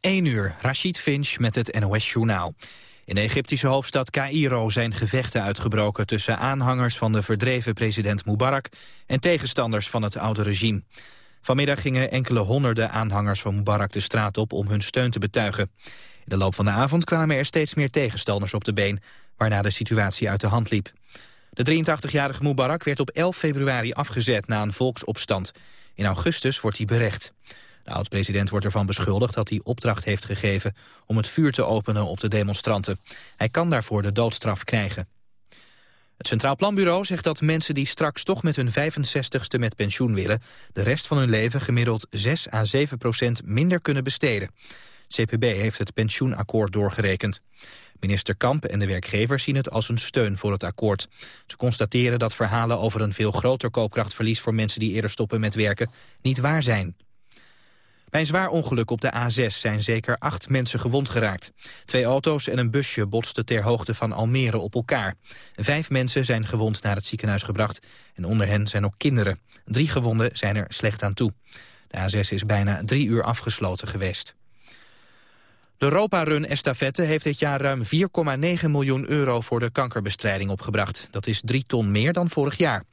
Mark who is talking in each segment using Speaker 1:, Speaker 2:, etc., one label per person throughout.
Speaker 1: 1 uur, Rashid Finch met het NOS-journaal. In de Egyptische hoofdstad Cairo zijn gevechten uitgebroken... tussen aanhangers van de verdreven president Mubarak... en tegenstanders van het oude regime. Vanmiddag gingen enkele honderden aanhangers van Mubarak de straat op... om hun steun te betuigen. In de loop van de avond kwamen er steeds meer tegenstanders op de been... waarna de situatie uit de hand liep. De 83-jarige Mubarak werd op 11 februari afgezet na een volksopstand. In augustus wordt hij berecht. De oud-president wordt ervan beschuldigd dat hij opdracht heeft gegeven... om het vuur te openen op de demonstranten. Hij kan daarvoor de doodstraf krijgen. Het Centraal Planbureau zegt dat mensen die straks toch met hun 65ste met pensioen willen... de rest van hun leven gemiddeld 6 à 7 procent minder kunnen besteden. CPB heeft het pensioenakkoord doorgerekend. Minister Kamp en de werkgevers zien het als een steun voor het akkoord. Ze constateren dat verhalen over een veel groter koopkrachtverlies... voor mensen die eerder stoppen met werken niet waar zijn. Bij een zwaar ongeluk op de A6 zijn zeker acht mensen gewond geraakt. Twee auto's en een busje botsten ter hoogte van Almere op elkaar. Vijf mensen zijn gewond naar het ziekenhuis gebracht en onder hen zijn ook kinderen. Drie gewonden zijn er slecht aan toe. De A6 is bijna drie uur afgesloten geweest. De Europa-run estafette heeft dit jaar ruim 4,9 miljoen euro voor de kankerbestrijding opgebracht. Dat is drie ton meer dan vorig jaar.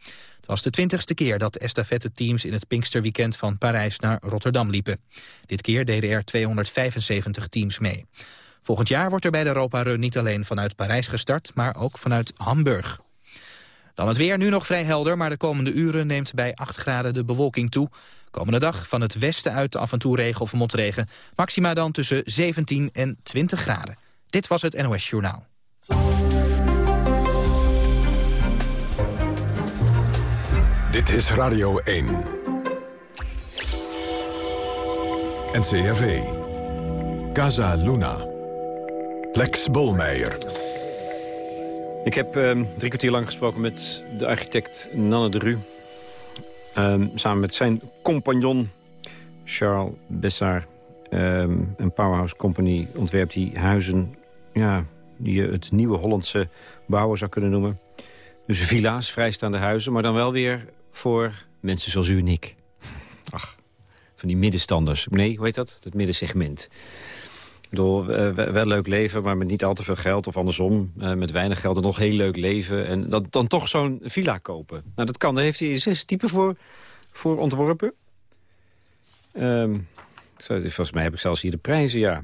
Speaker 1: Het was de twintigste keer dat estafette-teams in het Pinksterweekend van Parijs naar Rotterdam liepen. Dit keer deden er 275 teams mee. Volgend jaar wordt er bij de Europa-run niet alleen vanuit Parijs gestart, maar ook vanuit Hamburg. Dan het weer, nu nog vrij helder, maar de komende uren neemt bij 8 graden de bewolking toe. Komende dag van het westen uit af en toe regen of motregen. Maxima dan tussen 17 en 20 graden. Dit was het NOS Journaal.
Speaker 2: Dit is Radio 1. NCRV. Casa Luna. Lex Bolmeijer.
Speaker 3: Ik heb uh, drie kwartier lang gesproken met de architect Nanne de Ru. Um, samen met zijn compagnon Charles Bessard. Um, een Powerhouse Company ontwerpt die huizen... Ja, die je het nieuwe Hollandse bouwen zou kunnen noemen. Dus villa's, vrijstaande huizen, maar dan wel weer voor mensen zoals u en ik. Ach, van die middenstanders. Nee, hoe heet dat? Het middensegment. Ik bedoel, wel leuk leven, maar met niet al te veel geld. Of andersom, eh, met weinig geld en nog heel leuk leven. En dat, dan toch zo'n villa kopen. Nou, dat kan. Daar heeft hij zes typen voor, voor ontworpen. Um, volgens mij heb ik zelfs hier de prijzen, ja.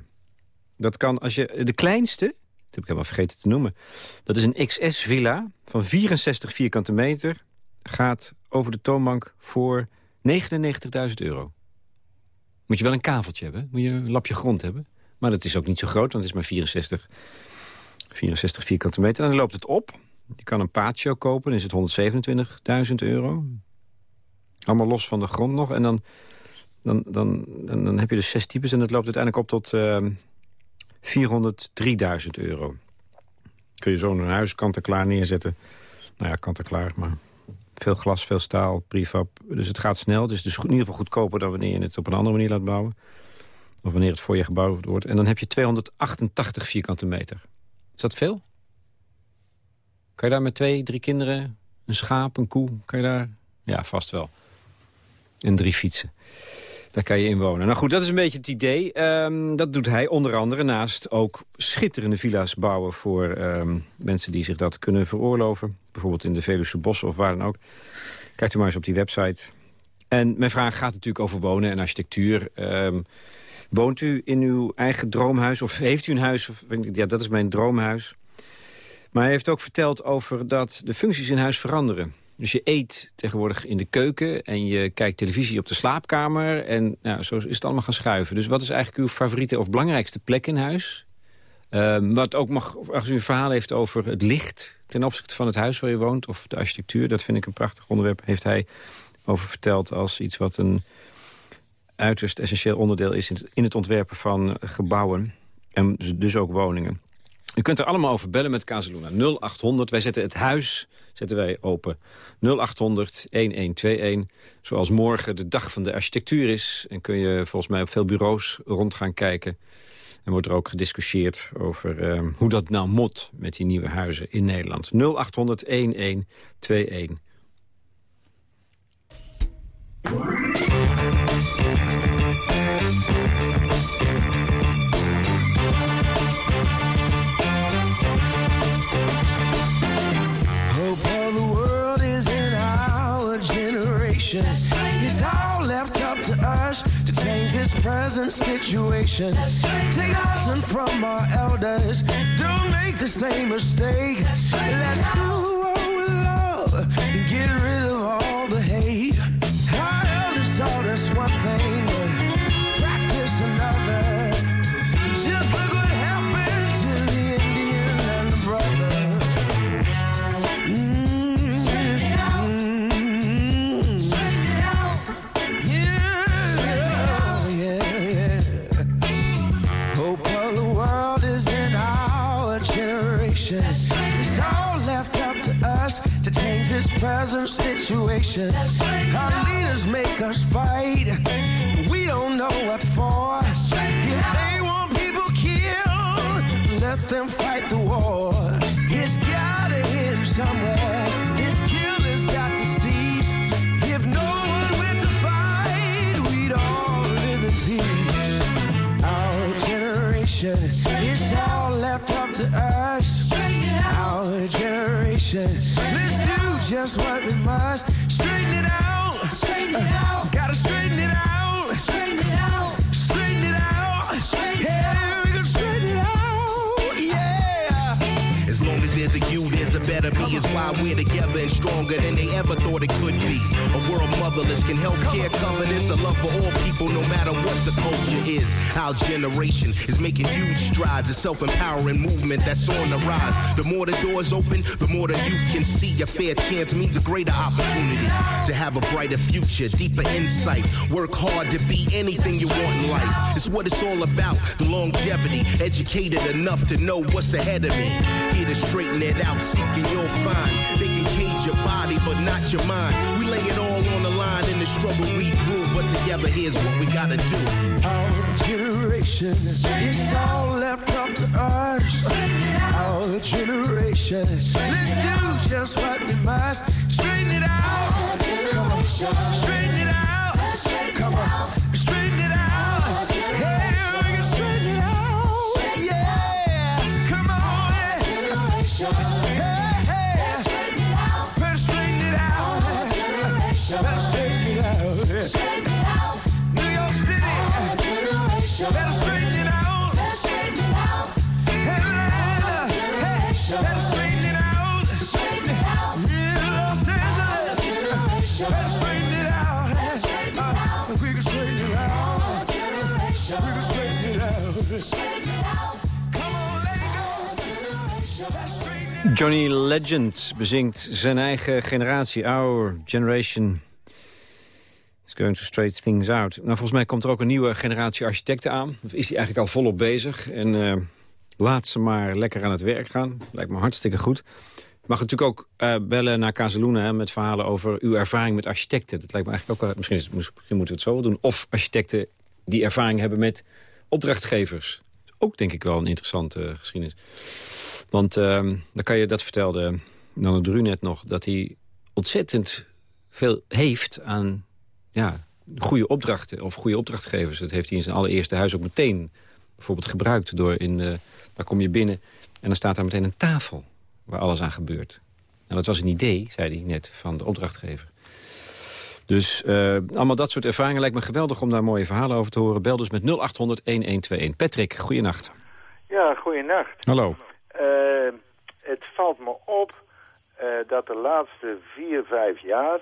Speaker 3: Dat kan als je... De kleinste, dat heb ik helemaal vergeten te noemen... dat is een XS-villa van 64 vierkante meter... gaat over de toonbank voor 99.000 euro. Moet je wel een kaveltje hebben, moet je een lapje grond hebben. Maar dat is ook niet zo groot, want het is maar 64, 64 vierkante meter. En dan loopt het op. Je kan een patio kopen, dan is het 127.000 euro. Allemaal los van de grond nog. En dan, dan, dan, dan, heb je dus zes types en dat loopt uiteindelijk op tot uh, ehm, 403.000 euro. Kun je zo een huis kant-en-klaar neerzetten. Nou ja, kant-en-klaar, maar veel glas, veel staal, prefab. Dus het gaat snel. Het is dus in ieder geval goedkoper dan wanneer je het op een andere manier laat bouwen. Of wanneer het voor je gebouwd wordt. En dan heb je 288 vierkante meter. Is dat veel? Kan je daar met twee, drie kinderen, een schaap, een koe... kan je daar... Ja, vast wel. En drie fietsen. Daar kan je in wonen. Nou goed, dat is een beetje het idee. Ehm, dat doet hij onder andere naast ook schitterende villa's bouwen... voor ehm, mensen die zich dat kunnen veroorloven. Bijvoorbeeld in de Veluwe Bossen of waar dan ook. Kijkt u maar eens op die website. En mijn vraag gaat natuurlijk over wonen en architectuur. Um, woont u in uw eigen droomhuis of heeft u een huis? Of, ja, dat is mijn droomhuis. Maar hij heeft ook verteld over dat de functies in huis veranderen. Dus je eet tegenwoordig in de keuken en je kijkt televisie op de slaapkamer. En nou, zo is het allemaal gaan schuiven. Dus wat is eigenlijk uw favoriete of belangrijkste plek in huis? Um, wat ook mag, als u een verhaal heeft over het licht ten opzichte van het huis waar je woont... of de architectuur, dat vind ik een prachtig onderwerp, heeft hij over verteld... als iets wat een uiterst essentieel onderdeel is in het ontwerpen van gebouwen. En dus ook woningen. U kunt er allemaal over bellen met Casaluna. 0800, wij zetten het huis zetten wij open. 0800 1121. Zoals morgen de dag van de architectuur is. En kun je volgens mij op veel bureaus rond gaan kijken. En wordt er ook gediscussieerd over uh, hoe dat nou moet met die nieuwe huizen in Nederland. 0800 1121.
Speaker 4: Present situation. Take lesson from our elders. Don't make the same mistake. Let's fill the world with love get rid of all us. Our generation, let's do just what we must.
Speaker 5: Stronger than they ever thought it could be. A world motherless can healthcare cover this. A love for all people, no matter what the culture is. Our generation is making huge strides. A self-empowering movement that's on the rise. The more the doors open, the more the youth can see. A fair chance means a greater opportunity to have a brighter future, deeper insight. Work hard to be anything you want in life. It's what it's all about. The longevity, educated enough to know what's ahead of me. Here to straighten it out, seeking you'll find. They can your body, but not your mind. We lay it all on the line in the struggle we grew, but together here's what we gotta do.
Speaker 4: Our generation, it's all left up to us. Our generation, let's do just what we must. Straighten it out. Come on. Straighten it out. Come on.
Speaker 3: Johnny Legend bezingt zijn eigen generatie, Our Generation is going to straight things out. Nou, volgens mij komt er ook een nieuwe generatie architecten aan. Of is die eigenlijk al volop bezig. En eh, laat ze maar lekker aan het werk gaan. Lijkt me hartstikke goed. Mag natuurlijk ook eh, bellen naar Kazeluna met verhalen over uw ervaring met architecten. Dat lijkt me eigenlijk ook wel, misschien, is, misschien moeten we het zo wel doen. Of architecten die ervaring hebben met opdrachtgevers. Ook denk ik wel een interessante eh, geschiedenis. Want ehm, dan kan je, dat vertelde Nanne Dru net nog, dat hij ontzettend veel heeft aan ja, goede opdrachten of goede opdrachtgevers. Dat heeft hij in zijn allereerste huis ook meteen bijvoorbeeld gebruikt. Door in, uh, daar kom je binnen en dan staat daar meteen een tafel waar alles aan gebeurt. En dat was een idee, zei hij net, van de opdrachtgever. Dus uh, allemaal dat soort ervaringen lijkt me geweldig om daar mooie verhalen over te horen. Bel dus met 0800-1121. Patrick, goeienacht.
Speaker 6: Ja, goeienacht.
Speaker 3: Hallo.
Speaker 6: Uh, het valt me op uh, dat de laatste vier, vijf jaar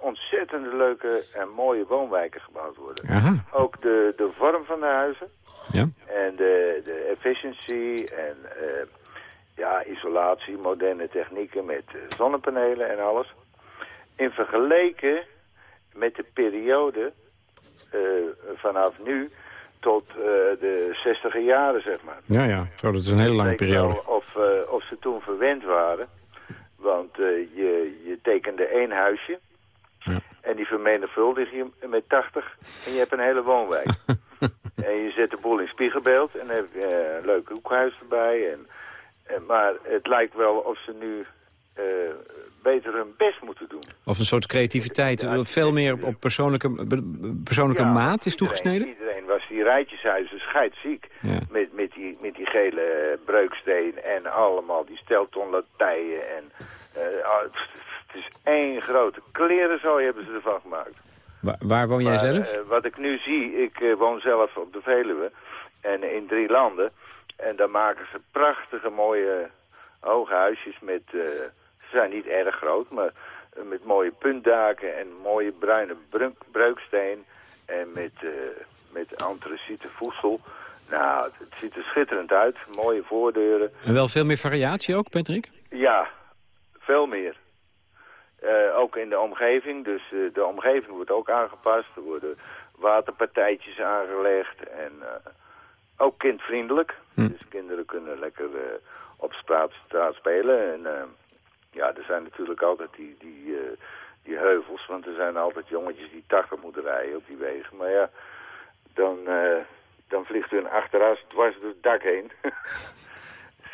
Speaker 6: ontzettend leuke en mooie woonwijken gebouwd worden.
Speaker 3: Aha.
Speaker 6: Ook de, de vorm van de huizen.
Speaker 3: Ja.
Speaker 6: En de, de efficiency en ja, isolatie, moderne technieken met zonnepanelen en alles. In vergeleken met de periode uh, vanaf nu tot uh, de zestiger jaren, zeg maar.
Speaker 3: Ja, ja. Zo, dat is een hele lange periode.
Speaker 6: Of, uh, of ze toen verwend waren. Want je, je tekende één huisje.
Speaker 3: Ja.
Speaker 6: En die vermenigvuldig je met 80 en je hebt een hele woonwijk. en je zet de boel in spiegelbeeld en dan heb je een leuk hoekhuis erbij. En, en, maar het lijkt wel of ze nu beter hun best moeten doen.
Speaker 3: Of een soort creativiteit, ja, veel meer op persoonlijke, persoonlijke
Speaker 6: ja,
Speaker 3: maat is
Speaker 6: iedereen,
Speaker 3: toegesneden?
Speaker 6: Iedereen was die rijtjeshuizen scheidsziek.
Speaker 3: Ja.
Speaker 6: Met, met, die, met die gele breuksteen en allemaal die steltonlatijen. En, uh, het is één grote klerenzooi hebben ze ervan gemaakt.
Speaker 3: Waar, waar woon jij
Speaker 6: Maar,
Speaker 3: zelf?
Speaker 6: eh, wat ik nu zie, ik eh, woon zelf op de Veluwe en in drie landen. En daar maken ze prachtige mooie hoge huisjes met, eh, ze zijn niet erg groot, maar eh, met mooie puntdaken en mooie bruine breuksteen. En met, eh met antraciete voedsel. Nou, het, het ziet er schitterend uit. Mooie voordeuren.
Speaker 3: En wel veel meer variatie ook, Patrick?
Speaker 6: Ja, veel meer. Eh, ook in de omgeving, dus de omgeving wordt ook aangepast. Er worden waterpartijtjes aangelegd en ook kindvriendelijk.
Speaker 3: Hm.
Speaker 6: Dus kinderen kunnen lekker op straat, straat spelen. En ja, er zijn natuurlijk altijd die, die, eh, die heuvels, want er zijn altijd jongetjes die 80 moeten rijden op die wegen. Maar ja, dan, eh, dan vliegt hun achteras dwars door het dak heen.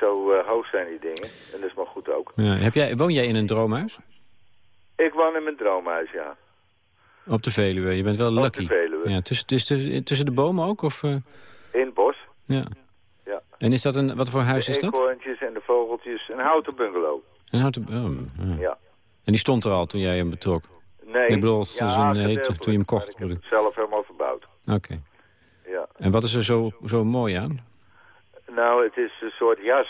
Speaker 6: Zo eh, hoog zijn die dingen. En dat is maar goed ook.
Speaker 3: Ja. Heb jij, woon jij in een droomhuis?
Speaker 6: Ik woon in mijn droomhuis, ja.
Speaker 3: Op de Veluwe, je bent wel
Speaker 6: Op de
Speaker 3: lucky.
Speaker 6: Veluwe.
Speaker 3: Ja, tussen, tussen, tussen de bomen ook? Of,
Speaker 6: In het bos.
Speaker 3: ja.
Speaker 6: Ja.
Speaker 3: En is dat een, wat voor huis
Speaker 6: de
Speaker 3: is dat?
Speaker 6: eekhoorntjes en de vogeltjes. Een houten bungalow.
Speaker 3: Een houten, oh, ja.
Speaker 6: Ja.
Speaker 3: En die stond er al toen jij hem betrok?
Speaker 6: Nee.
Speaker 3: Ik bedoel, een, toen je hem kocht,
Speaker 6: Ik heb het zelf helemaal verbouwd.
Speaker 3: Oké.
Speaker 6: Ja.
Speaker 3: En wat is er zo, zo mooi aan?
Speaker 6: Nou, het is een soort jas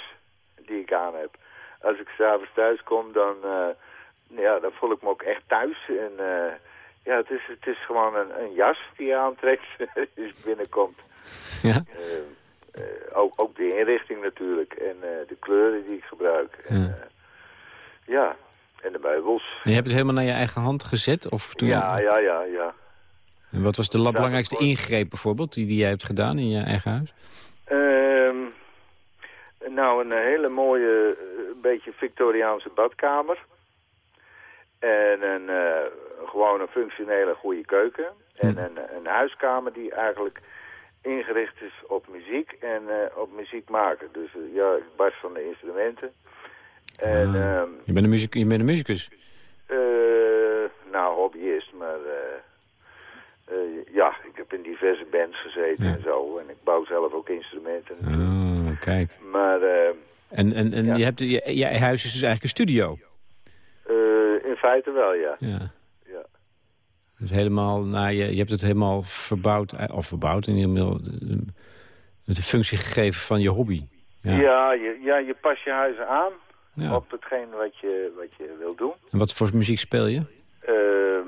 Speaker 6: die ik aan heb. Als ik s'avonds thuis kom, dan, eh, ja, dan voel ik me ook echt thuis. En eh, ja, het is, het is gewoon een, een jas die je aantrekt als je binnenkomt.
Speaker 3: Ja?
Speaker 6: Eh, ook, ook de inrichting natuurlijk en de kleuren die ik gebruik. En,
Speaker 3: Ja.
Speaker 6: eh, ja, en de meubels.
Speaker 3: En je hebt het helemaal naar je eigen hand gezet? Of toen
Speaker 6: Ja, ja, ja, ja.
Speaker 3: En wat was de la- belangrijkste ingreep bijvoorbeeld die, die jij hebt gedaan in je eigen huis?
Speaker 6: Ehm, nou, een hele mooie, eh, beetje Victoriaanse badkamer. En een, eh, gewoon een functionele goede keuken. En
Speaker 3: Hm.
Speaker 6: een, een huiskamer die eigenlijk ingericht is op muziek en eh, op muziek maken. Dus ja, ik barst van de instrumenten. En
Speaker 3: Ah.
Speaker 6: ehm,
Speaker 3: Je bent een, muziek, je bent een muzikus.
Speaker 6: eh, nou, hobbyist, maar eh, eh, ja, ik heb in diverse bands gezeten
Speaker 3: Ja.
Speaker 6: en zo. En ik bouw zelf ook instrumenten.
Speaker 3: Oh, kijk.
Speaker 6: Maar
Speaker 3: En, en, en
Speaker 6: Ja.
Speaker 3: je, hebt, je, je huis is dus eigenlijk een studio.
Speaker 6: in feite wel, ja.
Speaker 3: Ja.
Speaker 6: ja.
Speaker 3: Dus helemaal, nou, je, je hebt het helemaal verbouwd, of verbouwd, in ieder geval met de functie gegeven van je hobby.
Speaker 6: Ja,
Speaker 3: Ja.
Speaker 6: je, ja je past je huizen aan
Speaker 3: Ja.
Speaker 6: op hetgeen wat je, wat je wil doen.
Speaker 3: En wat voor muziek speel je?
Speaker 6: Eh,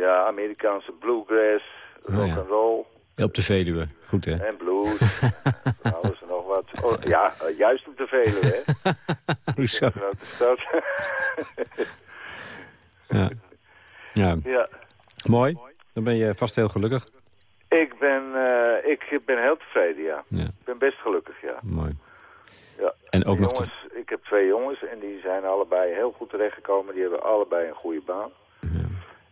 Speaker 6: ja, Amerikaanse bluegrass,
Speaker 3: Oh,
Speaker 6: rock
Speaker 3: ja.
Speaker 6: and roll
Speaker 3: Op de Veluwe. Goed, hè?
Speaker 6: en blues. alles en nog wat. Oh, ja, juist op de Veluwe, hè.
Speaker 3: Hoezo?
Speaker 6: Een grote stad.
Speaker 3: Ja. ja.
Speaker 6: ja.
Speaker 3: Mooi. Dan ben je vast heel gelukkig.
Speaker 6: Ik ben, eh, ik ben heel tevreden, ja.
Speaker 3: Ja,
Speaker 6: Ik ben best gelukkig, ja.
Speaker 3: mooi.
Speaker 6: Ja.
Speaker 3: En ook nog te-
Speaker 6: ik heb twee jongens en die zijn allebei heel goed terechtgekomen. Die hebben allebei een goede baan.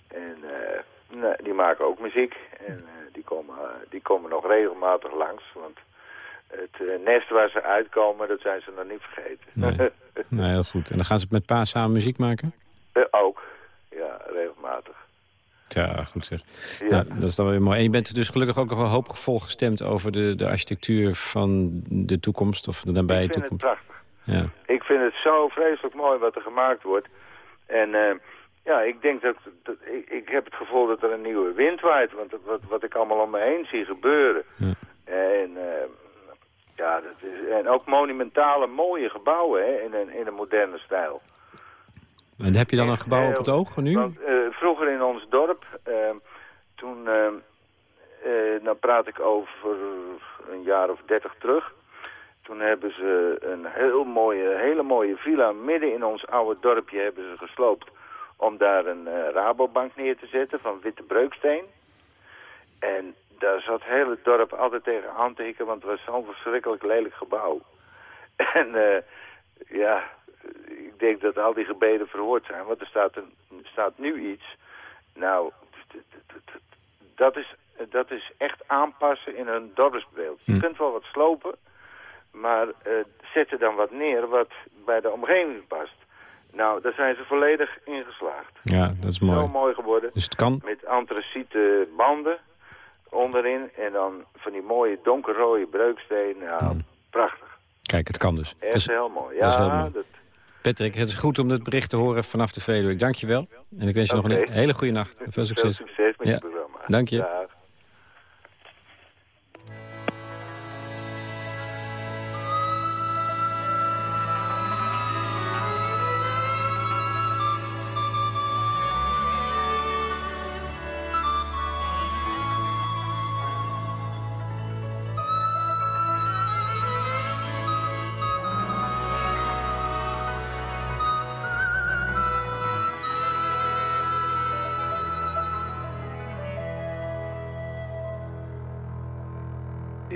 Speaker 6: En eh, nee, die maken ook muziek. En eh, die, komen, eh, die komen nog regelmatig langs. Want het nest waar ze uitkomen, dat zijn ze nog niet vergeten.
Speaker 3: Nee. Nou, heel goed. En dan gaan ze met pa samen muziek maken?
Speaker 6: Ook, ja, regelmatig.
Speaker 3: Ja, goed zeg.
Speaker 6: Ja.
Speaker 3: Nou, dat is dan weer mooi. En je bent dus gelukkig ook nog wel hoopvol gestemd over de, de architectuur van de toekomst of de nabije
Speaker 6: ik vind het
Speaker 3: toekomst.
Speaker 6: prachtig.
Speaker 3: Ja.
Speaker 6: Ik vind het zo vreselijk mooi wat er gemaakt wordt. En eh, ja, ik denk dat, dat ik, ik heb het gevoel dat er een nieuwe wind waait. Want wat, wat ik allemaal om me heen zie gebeuren.
Speaker 3: Ja.
Speaker 6: En eh, ja, dat is, en ook monumentale mooie gebouwen hè, in, een, in een moderne stijl.
Speaker 3: En heb je dan een gebouw op het oog nu?
Speaker 6: Want eh, vroeger in ons dorp, eh, toen, eh, eh, nou praat ik over een jaar of dertig terug. Toen hebben ze een heel mooie, hele mooie villa midden in ons oude dorpje hebben ze gesloopt. Om daar een eh, Rabobank neer te zetten van witte breuksteen. En daar zat het hele dorp altijd tegen aan te hikken, want het was zo'n verschrikkelijk lelijk gebouw. En eh, ja, ik denk dat al die gebeden verhoord zijn, want er staat, een, staat nu iets. Nou, dat is, dat is echt aanpassen in een dorpsbeeld. Je
Speaker 3: Hm.
Speaker 6: kunt wel wat slopen, maar eh, zet er dan wat neer wat bij de omgeving past. Nou, daar zijn ze volledig in geslaagd.
Speaker 3: Ja, dat is mooi.
Speaker 6: mooi geworden.
Speaker 3: Dus het kan.
Speaker 6: Met antraciete banden onderin. En dan van die mooie donkerrode breukstenen. Ja,
Speaker 3: Hmm.
Speaker 6: prachtig.
Speaker 3: Kijk, het kan dus. Dat
Speaker 6: Echt
Speaker 3: is,
Speaker 6: heel mooi. Ja,
Speaker 3: dat is heel mooi.
Speaker 6: dat-
Speaker 3: Patrick, het is goed om dit bericht te horen vanaf de Veluwe. Ik dank je wel. En ik wens je nog een hele goede nacht. Veel succes.
Speaker 6: Veel succes met
Speaker 3: Ja.
Speaker 6: je programma.
Speaker 3: Dank je.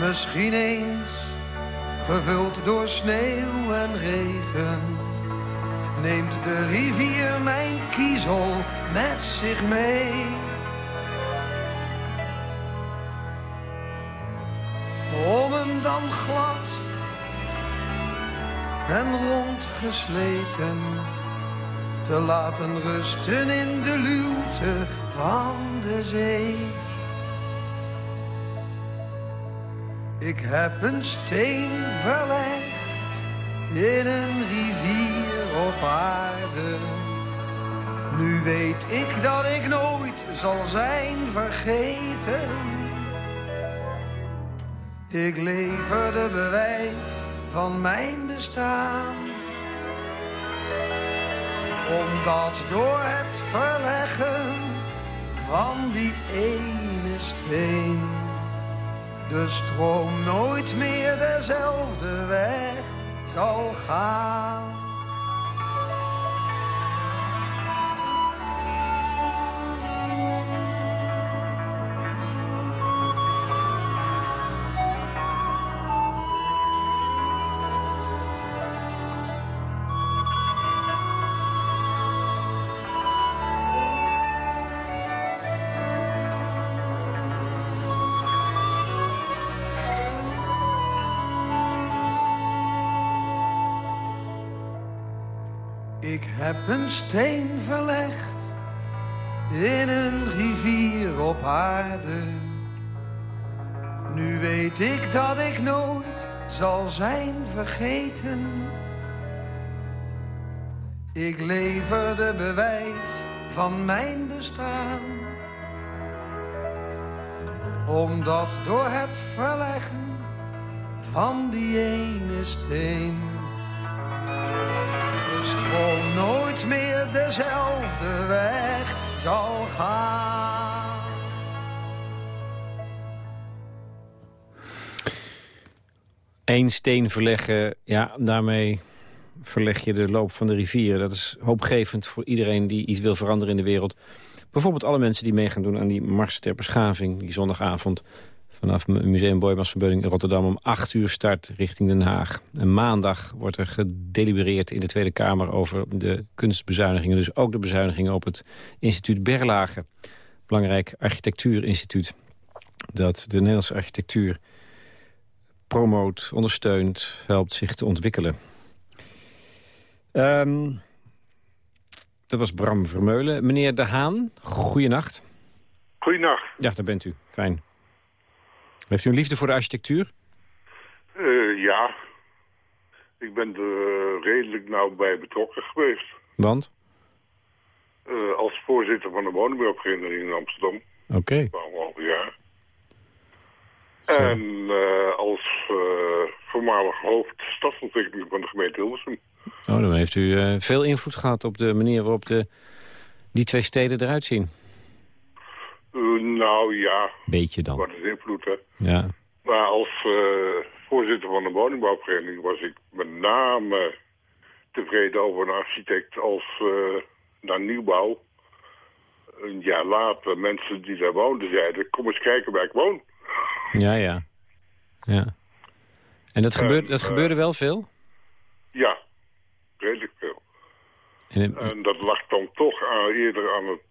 Speaker 7: Misschien eens gevuld door sneeuw en regen. Neemt de rivier mijn kiezel met zich mee. Om hem dan glad en rondgesleten te laten rusten in de luwte van de zee. Ik heb een steen verlegd in een rivier op aarde. Nu weet ik dat ik nooit zal zijn vergeten. Ik lever de bewijs van mijn bestaan. Omdat door het verleggen van die ene steen de stroom nooit meer dezelfde weg zal gaan. Een steen verlegd in een rivier op aarde. Nu weet ik dat ik nooit zal zijn vergeten. Ik lever de bewijs van mijn bestaan. Omdat door het verleggen van die ene steen stroom nooit meer dezelfde weg zal gaan.
Speaker 3: Eén steen verleggen, ja, daarmee verleg je de loop van de rivieren. Dat is hoopgevend voor iedereen die iets wil veranderen in de wereld. Bijvoorbeeld alle mensen die mee gaan doen aan die Mars ter Beschaving... die zondagavond vanaf het Museum Boijmans in Rotterdam... om 8 uur start richting Den Haag. En maandag wordt er gedelibereerd in de Tweede Kamer... over de kunstbezuinigingen. Dus ook de bezuinigingen op het instituut Berlage. Belangrijk architectuurinstituut. Dat de Nederlandse architectuur promoot, ondersteunt, helpt zich te ontwikkelen. Ehm, dat was Bram Vermeulen. Meneer De Haan, goeienacht.
Speaker 8: Goeienacht.
Speaker 3: Ja, daar bent u. Fijn. Heeft u een liefde voor de architectuur?
Speaker 8: Eh, ja, ik ben er eh, redelijk nauw bij betrokken geweest.
Speaker 3: Want?
Speaker 8: Eh, als voorzitter van de woningbouwvereniging in Amsterdam.
Speaker 3: Oké.
Speaker 8: Jaar.
Speaker 3: Zo.
Speaker 8: En als voormalig hoofd stadsontwikkeling van de gemeente Hilversum.
Speaker 3: Oh, dan heeft u veel invloed gehad op de manier waarop de, die twee steden eruit zien.
Speaker 8: Eh, nou ja,
Speaker 3: Beetje dan.
Speaker 8: wat is invloed hè.
Speaker 3: Ja.
Speaker 8: Maar als eh, voorzitter van de woningbouwvereniging was ik met name tevreden over een architect als eh, naar nieuwbouw. Een jaar later mensen die daar woonden zeiden, kom eens kijken waar ik woon.
Speaker 3: Ja, ja. ja. En dat, gebeurde, dat gebeurde wel veel?
Speaker 8: Ja, redelijk veel.
Speaker 3: En,
Speaker 8: En dat lag dan toch aan, eerder aan het,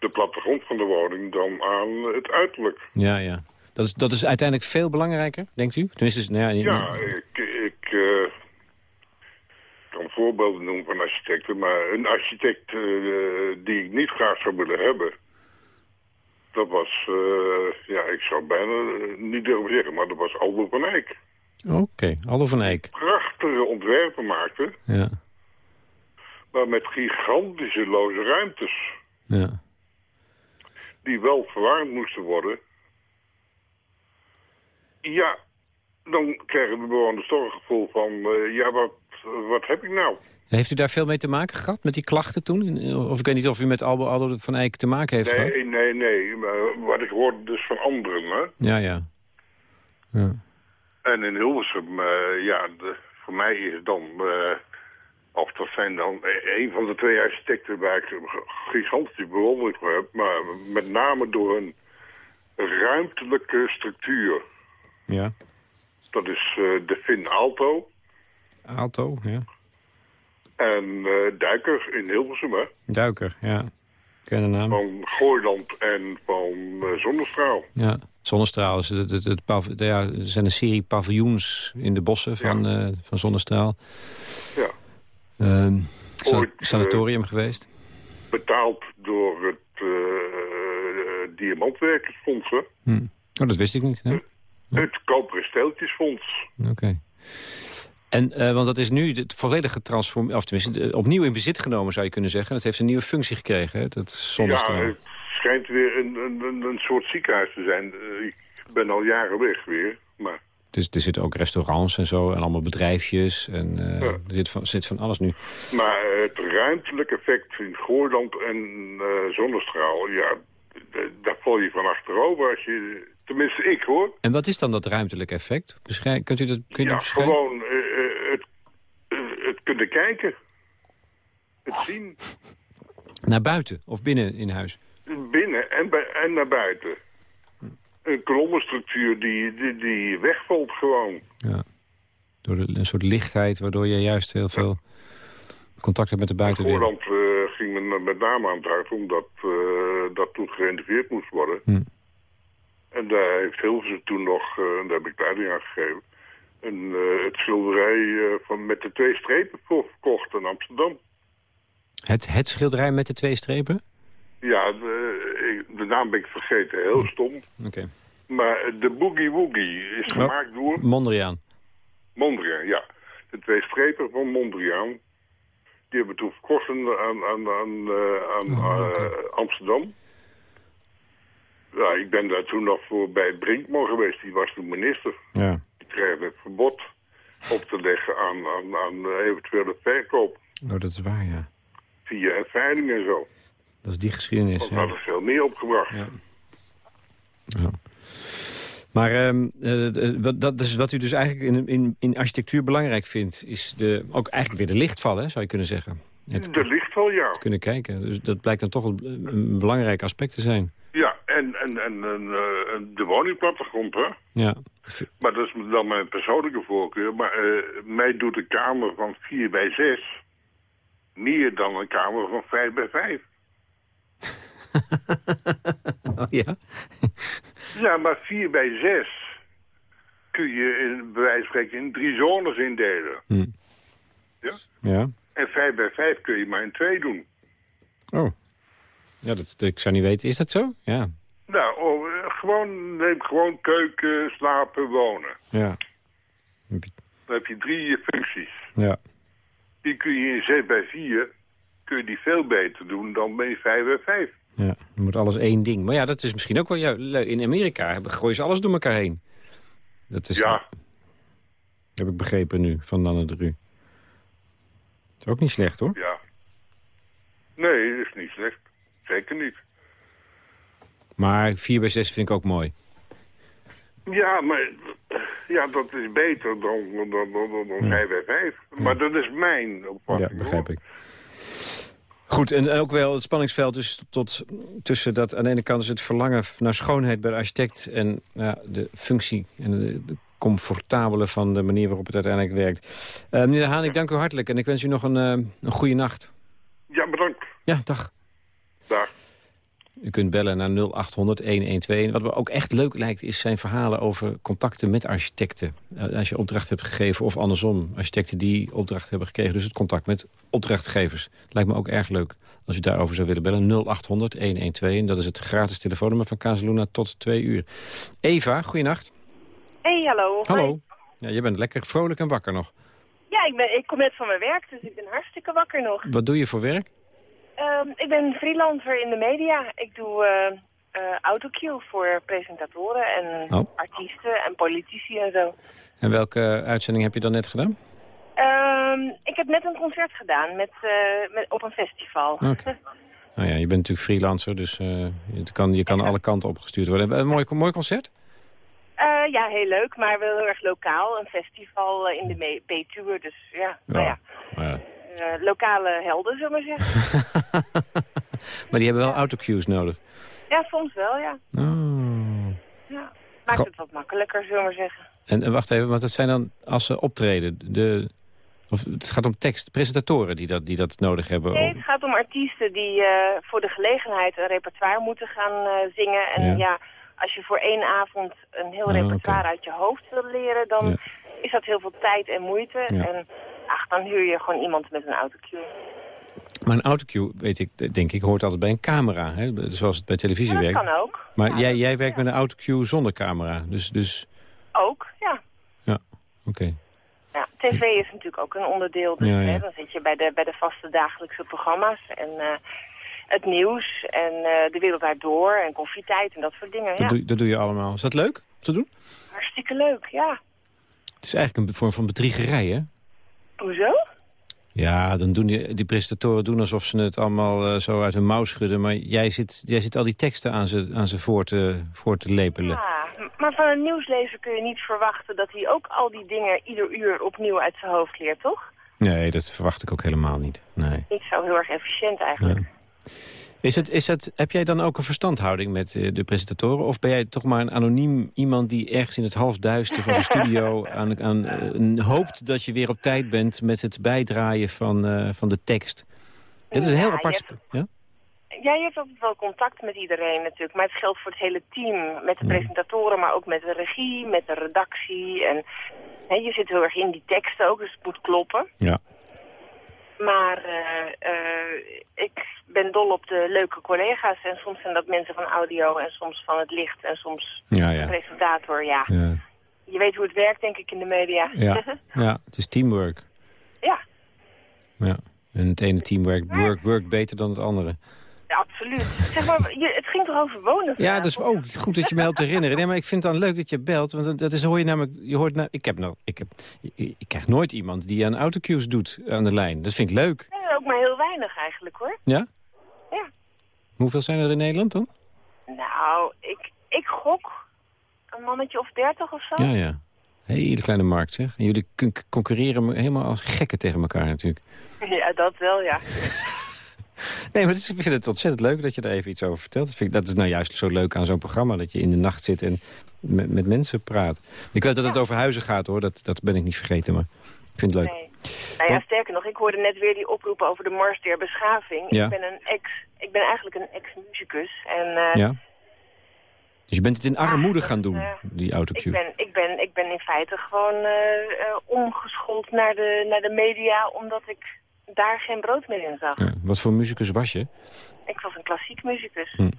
Speaker 8: de plattegrond van de woning dan aan het uiterlijk.
Speaker 3: ja, ja. Dat is, dat is uiteindelijk veel belangrijker, denkt u? Tenminste, nou ja,
Speaker 8: Ja, ik, ik eh, kan voorbeelden noemen van architecten, maar een architect eh, die ik niet graag zou willen hebben, dat was, eh, ja, ik zou bijna niet durven zeggen, maar dat was Aldo van Eyck.
Speaker 3: Oké, Aldo van Eyck.
Speaker 8: Prachtige ontwerpen maakte,
Speaker 3: Ja,
Speaker 8: maar met gigantische loze ruimtes,
Speaker 3: ja.
Speaker 8: Die wel verwarmd moesten worden. Ja, dan krijgen de bewoners toch een gevoel van, eh, ja, wat, wat heb ik nou?
Speaker 3: Heeft u daar veel mee te maken gehad, met die klachten toen? Of ik weet niet of u met Aldo, Aldo van Eyck te maken heeft gehad?
Speaker 8: Nee, nee, nee. Wat ik hoorde dus van anderen, hè.
Speaker 3: Ja, ja. ja.
Speaker 8: En in Hilversum, eh, ja, de, voor mij is het dan... eh, of dat zijn dan eh, een van de twee architecten waar ik gigantische bewondering voor heb. Maar met name door hun ruimtelijke structuur.
Speaker 3: Ja.
Speaker 8: Dat is eh, de Fin Alto
Speaker 3: Alto, ja.
Speaker 8: en eh, Duiker in Hilversum, hè.
Speaker 3: Duiker, ja. Ken de naam.
Speaker 8: Van Gooiland en van eh, Zonnestraal.
Speaker 3: Ja. Zonnestraal is het, het, ja, er zijn een serie paviljoens in de bossen van, eh, van Zonnestraal.
Speaker 8: Ja.
Speaker 3: Ehm,
Speaker 8: Ooit, eh,
Speaker 3: sanatorium geweest.
Speaker 8: Betaald door het eh Diamantwerkersfonds, hè.
Speaker 3: Hm. Oh, dat wist ik niet. hè?
Speaker 8: Het Koperen Steeltjesfonds.
Speaker 3: Oké. En, eh, want dat is nu het volledig getransformeerd, of tenminste de- opnieuw in bezit genomen zou je kunnen zeggen. Dat heeft een nieuwe functie gekregen, hè? dat zonnestraal.
Speaker 8: Ja, het schijnt weer een, een, een, soort ziekenhuis te zijn. Eh, Ik ben al jaren weg weer, maar
Speaker 3: Dus er zitten ook restaurants en zo en allemaal bedrijfjes. En eh,
Speaker 8: Ja.
Speaker 3: er zit van, zit van alles nu.
Speaker 8: Maar het ruimtelijk effect in Gooiland en eh, Zonnestraal, ja, daar val je van achterover als je... Tenminste, ik hoor.
Speaker 3: En wat is dan dat ruimtelijk effect? Beschrijf, kunt u dat, kunt u
Speaker 8: Ja,
Speaker 3: dat beschrijven?
Speaker 8: gewoon eh, het, het kunnen kijken. Het zien.
Speaker 3: Naar buiten of binnen in huis?
Speaker 8: Binnen en, bij, en naar buiten. Een kolommenstructuur die, die, die wegvalt gewoon.
Speaker 3: Ja. Door de, een soort lichtheid waardoor je juist heel veel contact hebt met de buitenwereld.
Speaker 8: Voorland eh, ging men met name aan het hart omdat eh, dat toen gerenoveerd moest worden.
Speaker 3: Hm.
Speaker 8: En daar heeft Hilversum toen nog, eh, en daar heb ik leiding aan gegeven, een, het schilderij van, met de twee strepen verkocht in Amsterdam.
Speaker 3: Het, het schilderij met de twee strepen?
Speaker 8: Ja, de, de naam ben ik vergeten, heel stom.
Speaker 3: Oké.
Speaker 8: Maar de Boogie Woogie is gemaakt door
Speaker 3: Mondriaan.
Speaker 8: Mondriaan, ja. De twee strepen van Mondriaan. Die hebben toen verkocht aan, aan, aan, aan, eh, aan
Speaker 3: Oh,
Speaker 8: eh, Amsterdam. Ja, ik ben daar toen nog voor bij Brinkman geweest. Die was toen minister.
Speaker 3: Ja.
Speaker 8: Die kreeg het verbod op te leggen aan, aan, aan eh, eventuele verkoop.
Speaker 3: Oh, dat is waar, ja.
Speaker 8: Via een veiling en zo.
Speaker 3: Dat is die geschiedenis.
Speaker 8: Dat hadden veel meer opgebracht.
Speaker 3: Ja. Ja. Maar ehm, eh, eh, wat, dat is wat u dus eigenlijk in, in, in architectuur belangrijk vindt... is de, ook eigenlijk weer de lichtval, hè, zou je kunnen zeggen. Het
Speaker 8: De lichtval, ja.
Speaker 3: kunnen kijken. Dus dat blijkt dan toch een, een belangrijk aspect te zijn.
Speaker 8: Ja, en, en, en, en eh, de woningplattegrond, hè.
Speaker 3: Ja.
Speaker 8: Maar dat is dan mijn persoonlijke voorkeur. Maar eh, mij doet een kamer van 4 bij 6 meer dan een kamer van 5 bij 5.
Speaker 3: Oh, ja?
Speaker 8: Ja, maar 4 bij 6 kun je in, bij wijze van spreken in drie zones indelen.
Speaker 3: Hm.
Speaker 8: Ja?
Speaker 3: Ja.
Speaker 8: En 5 bij 5 kun je maar in twee doen.
Speaker 3: Oh. Ja, dat, ik zou niet weten. Is dat zo? Ja.
Speaker 8: Nou, oh, gewoon, neem gewoon keuken, slapen, wonen.
Speaker 3: Ja.
Speaker 8: Dan heb je drie functies.
Speaker 3: Ja.
Speaker 8: Die kun je in 6 bij 4 kun je die veel beter doen dan bij 5 bij 5.
Speaker 3: Ja, je moet alles één ding. Maar ja, dat is misschien ook wel leuk. In Amerika gooien ze alles door elkaar heen. Dat is,
Speaker 8: Ja,
Speaker 3: heb ik begrepen nu, van Nanne de Ru. is ook niet slecht, hoor.
Speaker 8: ja. Nee, dat is niet slecht. Zeker niet.
Speaker 3: Maar 4 bij 6 vind ik ook mooi.
Speaker 8: Ja, maar ja, dat is beter dan, dan, dan, dan, dan 5 bij 5. Maar dat is mijn opvatting.
Speaker 3: Ja, begrijp ik. Goed, en ook wel het spanningsveld dus tot, tussen dat aan de ene kant is het verlangen naar schoonheid bij de architect en ja, de functie en de, de comfortabele van de manier waarop het uiteindelijk werkt. Uh, meneer De Haan, ik dank u hartelijk en ik wens u nog een, uh, een goede nacht.
Speaker 8: Ja, bedankt.
Speaker 3: Ja, dag.
Speaker 8: Dag.
Speaker 3: U kunt bellen naar 0800-1121. Wat me ook echt leuk lijkt, is zijn verhalen over contacten met architecten. Uh, als je opdracht hebt gegeven, of andersom. Architecten die opdracht hebben gekregen. Dus het contact met opdrachtgevers. Lijkt me ook erg leuk als u daarover zou willen bellen. 0800-1121. Dat is het gratis telefoonnummer van Casaluna tot twee uur. Eva, goeienacht.
Speaker 9: Hey, hallo.
Speaker 3: Hallo. Ja, je bent lekker vrolijk en wakker nog.
Speaker 9: Ja, ik, ben, ik kom net van mijn werk, dus ik ben hartstikke wakker nog.
Speaker 3: Wat doe je voor werk?
Speaker 9: Um, ik ben freelancer in de media. Ik doe uh, uh, autocue voor presentatoren en
Speaker 3: oh.
Speaker 9: artiesten en politici en zo.
Speaker 3: En welke uitzending heb je dan net gedaan?
Speaker 9: Um, ik heb net een concert gedaan met, uh, met, op een festival.
Speaker 3: Oké. Okay. nou ja, je bent natuurlijk freelancer, dus je kan, je kan alle kanten opgestuurd worden. Een mooi, mooi concert?
Speaker 9: Uh, ja, heel leuk, maar wel heel erg lokaal. Een festival uh, in de B-Tour, dus ja,
Speaker 3: ja.
Speaker 9: Nou ja.
Speaker 3: ja.
Speaker 9: Uh, lokale helden, zullen we maar zeggen.
Speaker 3: maar die hebben wel autocues nodig?
Speaker 9: Ja, soms wel, ja.
Speaker 3: Oh.
Speaker 9: ja. Maakt Go het wat makkelijker, zullen we maar zeggen.
Speaker 3: En, en wacht even, want dat zijn dan als ze optreden, de... Of het gaat om tekst, presentatoren die dat, die dat nodig hebben?
Speaker 9: Nee, het gaat om artiesten die voor de gelegenheid een repertoire moeten gaan zingen. En ja, ja als je voor één avond een heel repertoire
Speaker 3: okay.
Speaker 9: uit je hoofd wil leren, dan
Speaker 3: Ja.
Speaker 9: Is dat heel veel tijd en moeite.
Speaker 3: Ja.
Speaker 9: En ach, dan huur je gewoon iemand met een autocue.
Speaker 3: Maar een autocue, weet ik, denk ik, hoort altijd bij een camera. Hè? Zoals het bij televisie
Speaker 9: dat
Speaker 3: werkt.
Speaker 9: kan ook.
Speaker 3: Maar
Speaker 9: Ja,
Speaker 3: jij,
Speaker 9: dat-
Speaker 3: jij werkt
Speaker 9: ja.
Speaker 3: met een autocue zonder camera. Dus, dus
Speaker 9: Ook, ja.
Speaker 3: oké.
Speaker 9: ja. TV is natuurlijk ook een onderdeel. Dus,
Speaker 3: Ja, ja.
Speaker 9: Hè, dan zit je bij de, bij de vaste dagelijkse programma's. En eh, het nieuws en eh, de wereld daardoor en koffietijd en dat soort dingen.
Speaker 3: Dat,
Speaker 9: Ja.
Speaker 3: doe, dat doe je allemaal. Is dat leuk om te doen?
Speaker 9: Hartstikke leuk, ja.
Speaker 3: Het is eigenlijk een vorm van bedriegerij, hè?
Speaker 9: Hoezo?
Speaker 3: Ja, dan doen die, die presentatoren doen alsof ze het allemaal eh, zo uit hun mouw schudden. Maar jij zit, jij zit al die teksten aan ze, aan ze voor, te, voor te lepelen.
Speaker 9: Ja, maar van een nieuwslezer kun je niet verwachten dat hij ook al die dingen ieder uur opnieuw uit zijn hoofd leert, toch?
Speaker 3: Nee, dat verwacht ik ook helemaal niet. Nee.
Speaker 9: Niet zo heel erg efficiënt eigenlijk.
Speaker 3: Is het, is het, heb jij dan ook een verstandhouding met eh, de presentatoren? Of ben jij toch maar een anoniem iemand die ergens in het halfduister van zijn studio aan, aan, eh, hoopt dat je weer op tijd bent met het bijdraaien van, eh, van de tekst? Dit is een heel
Speaker 9: Ja,
Speaker 3: apart...
Speaker 9: je
Speaker 3: Ja?
Speaker 9: Ja, je hebt altijd wel contact met iedereen natuurlijk. Maar het geldt voor het hele team. Met de presentatoren, maar ook met de regie, met de redactie. En hè, je zit heel erg in die teksten ook, dus het moet kloppen.
Speaker 3: Ja.
Speaker 9: Maar eh, eh, ik ben dol op de leuke collega's. En soms zijn dat mensen van audio en soms van het licht en soms
Speaker 3: Ja,
Speaker 9: de
Speaker 3: ja.
Speaker 9: presentator. Ja.
Speaker 3: Ja,
Speaker 9: je weet hoe het werkt denk ik in de media.
Speaker 3: ja. ja, het is teamwork.
Speaker 9: ja,
Speaker 3: Ja. En het ene team werkt, beter dan het andere.
Speaker 9: Absoluut. Zeg maar, je, het ging toch over wonen?
Speaker 3: Ja, dus oh, goed dat je mij helpt herinneren. Nee, maar ik vind het dan leuk dat je belt. Want dat is, hoor je namelijk... Je hoort nou, ik, heb nou, ik, heb, ik, ik krijg nooit iemand die aan autocues doet aan de lijn. Dat vind ik leuk.
Speaker 9: Nee, ook maar heel weinig eigenlijk hoor.
Speaker 3: Ja?
Speaker 9: Ja.
Speaker 3: Hoeveel zijn er in Nederland dan?
Speaker 9: Nou, ik, ik gok een mannetje of dertig of zo.
Speaker 3: Ja, ja. Hele kleine markt, zeg. En jullie con- concurreren helemaal als gekken tegen elkaar natuurlijk.
Speaker 9: Ja, dat wel, ja.
Speaker 3: Nee, maar is, ik vind het ontzettend leuk dat je er even iets over vertelt. Dat, vind ik, dat is nou juist zo leuk aan zo'n programma. Dat je in de nacht zit en met, met mensen praat. Ik weet dat het over huizen gaat, hoor. Dat, dat ben ik niet vergeten, maar ik vind het leuk.
Speaker 9: Nee. Nou ja, sterker nog, ik hoorde net weer die oproepen over de Mars der Beschaving.
Speaker 3: Ja.
Speaker 9: Ik ben een ex, ik ben eigenlijk een ex-musicus. En eh,
Speaker 3: Ja? Dus je bent het in armoede gaan doen,
Speaker 9: eh,
Speaker 3: die
Speaker 9: ik,
Speaker 3: autocue.
Speaker 9: ben, ik, ben, ik ben in feite gewoon eh, eh, omgeschoold naar de, naar de media... omdat ik daar geen brood meer in zag.
Speaker 3: Ja. Wat voor muzikus was je?
Speaker 9: Ik was een klassiek muzikus.
Speaker 3: Hm.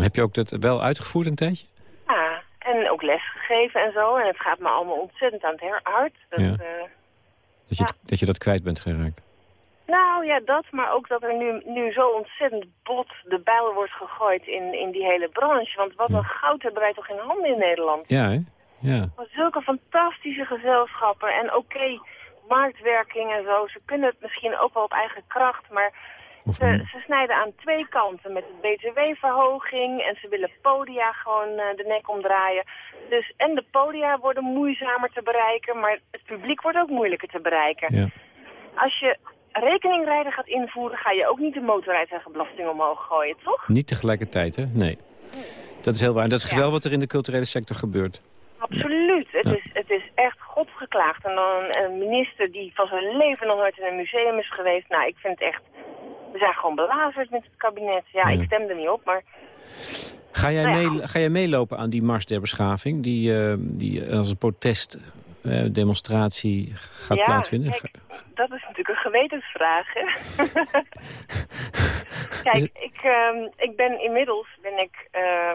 Speaker 3: Heb je ook dat wel uitgevoerd een tijdje?
Speaker 9: Ja, en ook les gegeven en zo. En het gaat me allemaal ontzettend aan het her- hart. Dat,
Speaker 3: Ja.
Speaker 9: eh,
Speaker 3: Dat je,
Speaker 9: Ja.
Speaker 3: dat je dat kwijt bent geraakt?
Speaker 9: Nou ja, dat, maar ook dat er nu, nu zo ontzettend bot de bijl wordt gegooid in, in die hele branche. Want wat een goud hebben wij toch in handen in Nederland.
Speaker 3: Ja, hè? Ja.
Speaker 9: Zulke fantastische gezelschappen en oké, marktwerking en zo. Ze kunnen het misschien ook wel op eigen kracht, maar ze, ze snijden aan twee kanten met de btw-verhoging en ze willen podia gewoon eh, de nek omdraaien. Dus en de podia worden moeizamer te bereiken, maar het publiek wordt ook moeilijker te bereiken.
Speaker 3: ja.
Speaker 9: Als je rekeningrijden gaat invoeren, ga je ook niet de motorrijtuigenbelasting omhoog gooien, toch?
Speaker 3: Niet tegelijkertijd, hè? Nee. Dat is heel waar. En dat is
Speaker 9: Ja.
Speaker 3: wel wat er in de culturele sector gebeurt.
Speaker 9: Absoluut.
Speaker 3: Ja.
Speaker 9: het aangeklaagd. En dan een, minister die van zijn leven nog nooit in een museum is geweest. Nou, ik vind het echt... We zijn gewoon belazerd met het kabinet. Ja,
Speaker 3: Ja.
Speaker 9: ik stem er niet op, maar...
Speaker 3: Ga jij,
Speaker 9: Nou ja.
Speaker 3: mee, ga jij meelopen aan die Mars der Beschaving... die, eh, die als een protestdemonstratie gaat
Speaker 9: ja,
Speaker 3: plaatsvinden?
Speaker 9: kijk, dat is natuurlijk een gewetensvraag, hè? kijk, ik, ehm, ik ben inmiddels ben ik eh,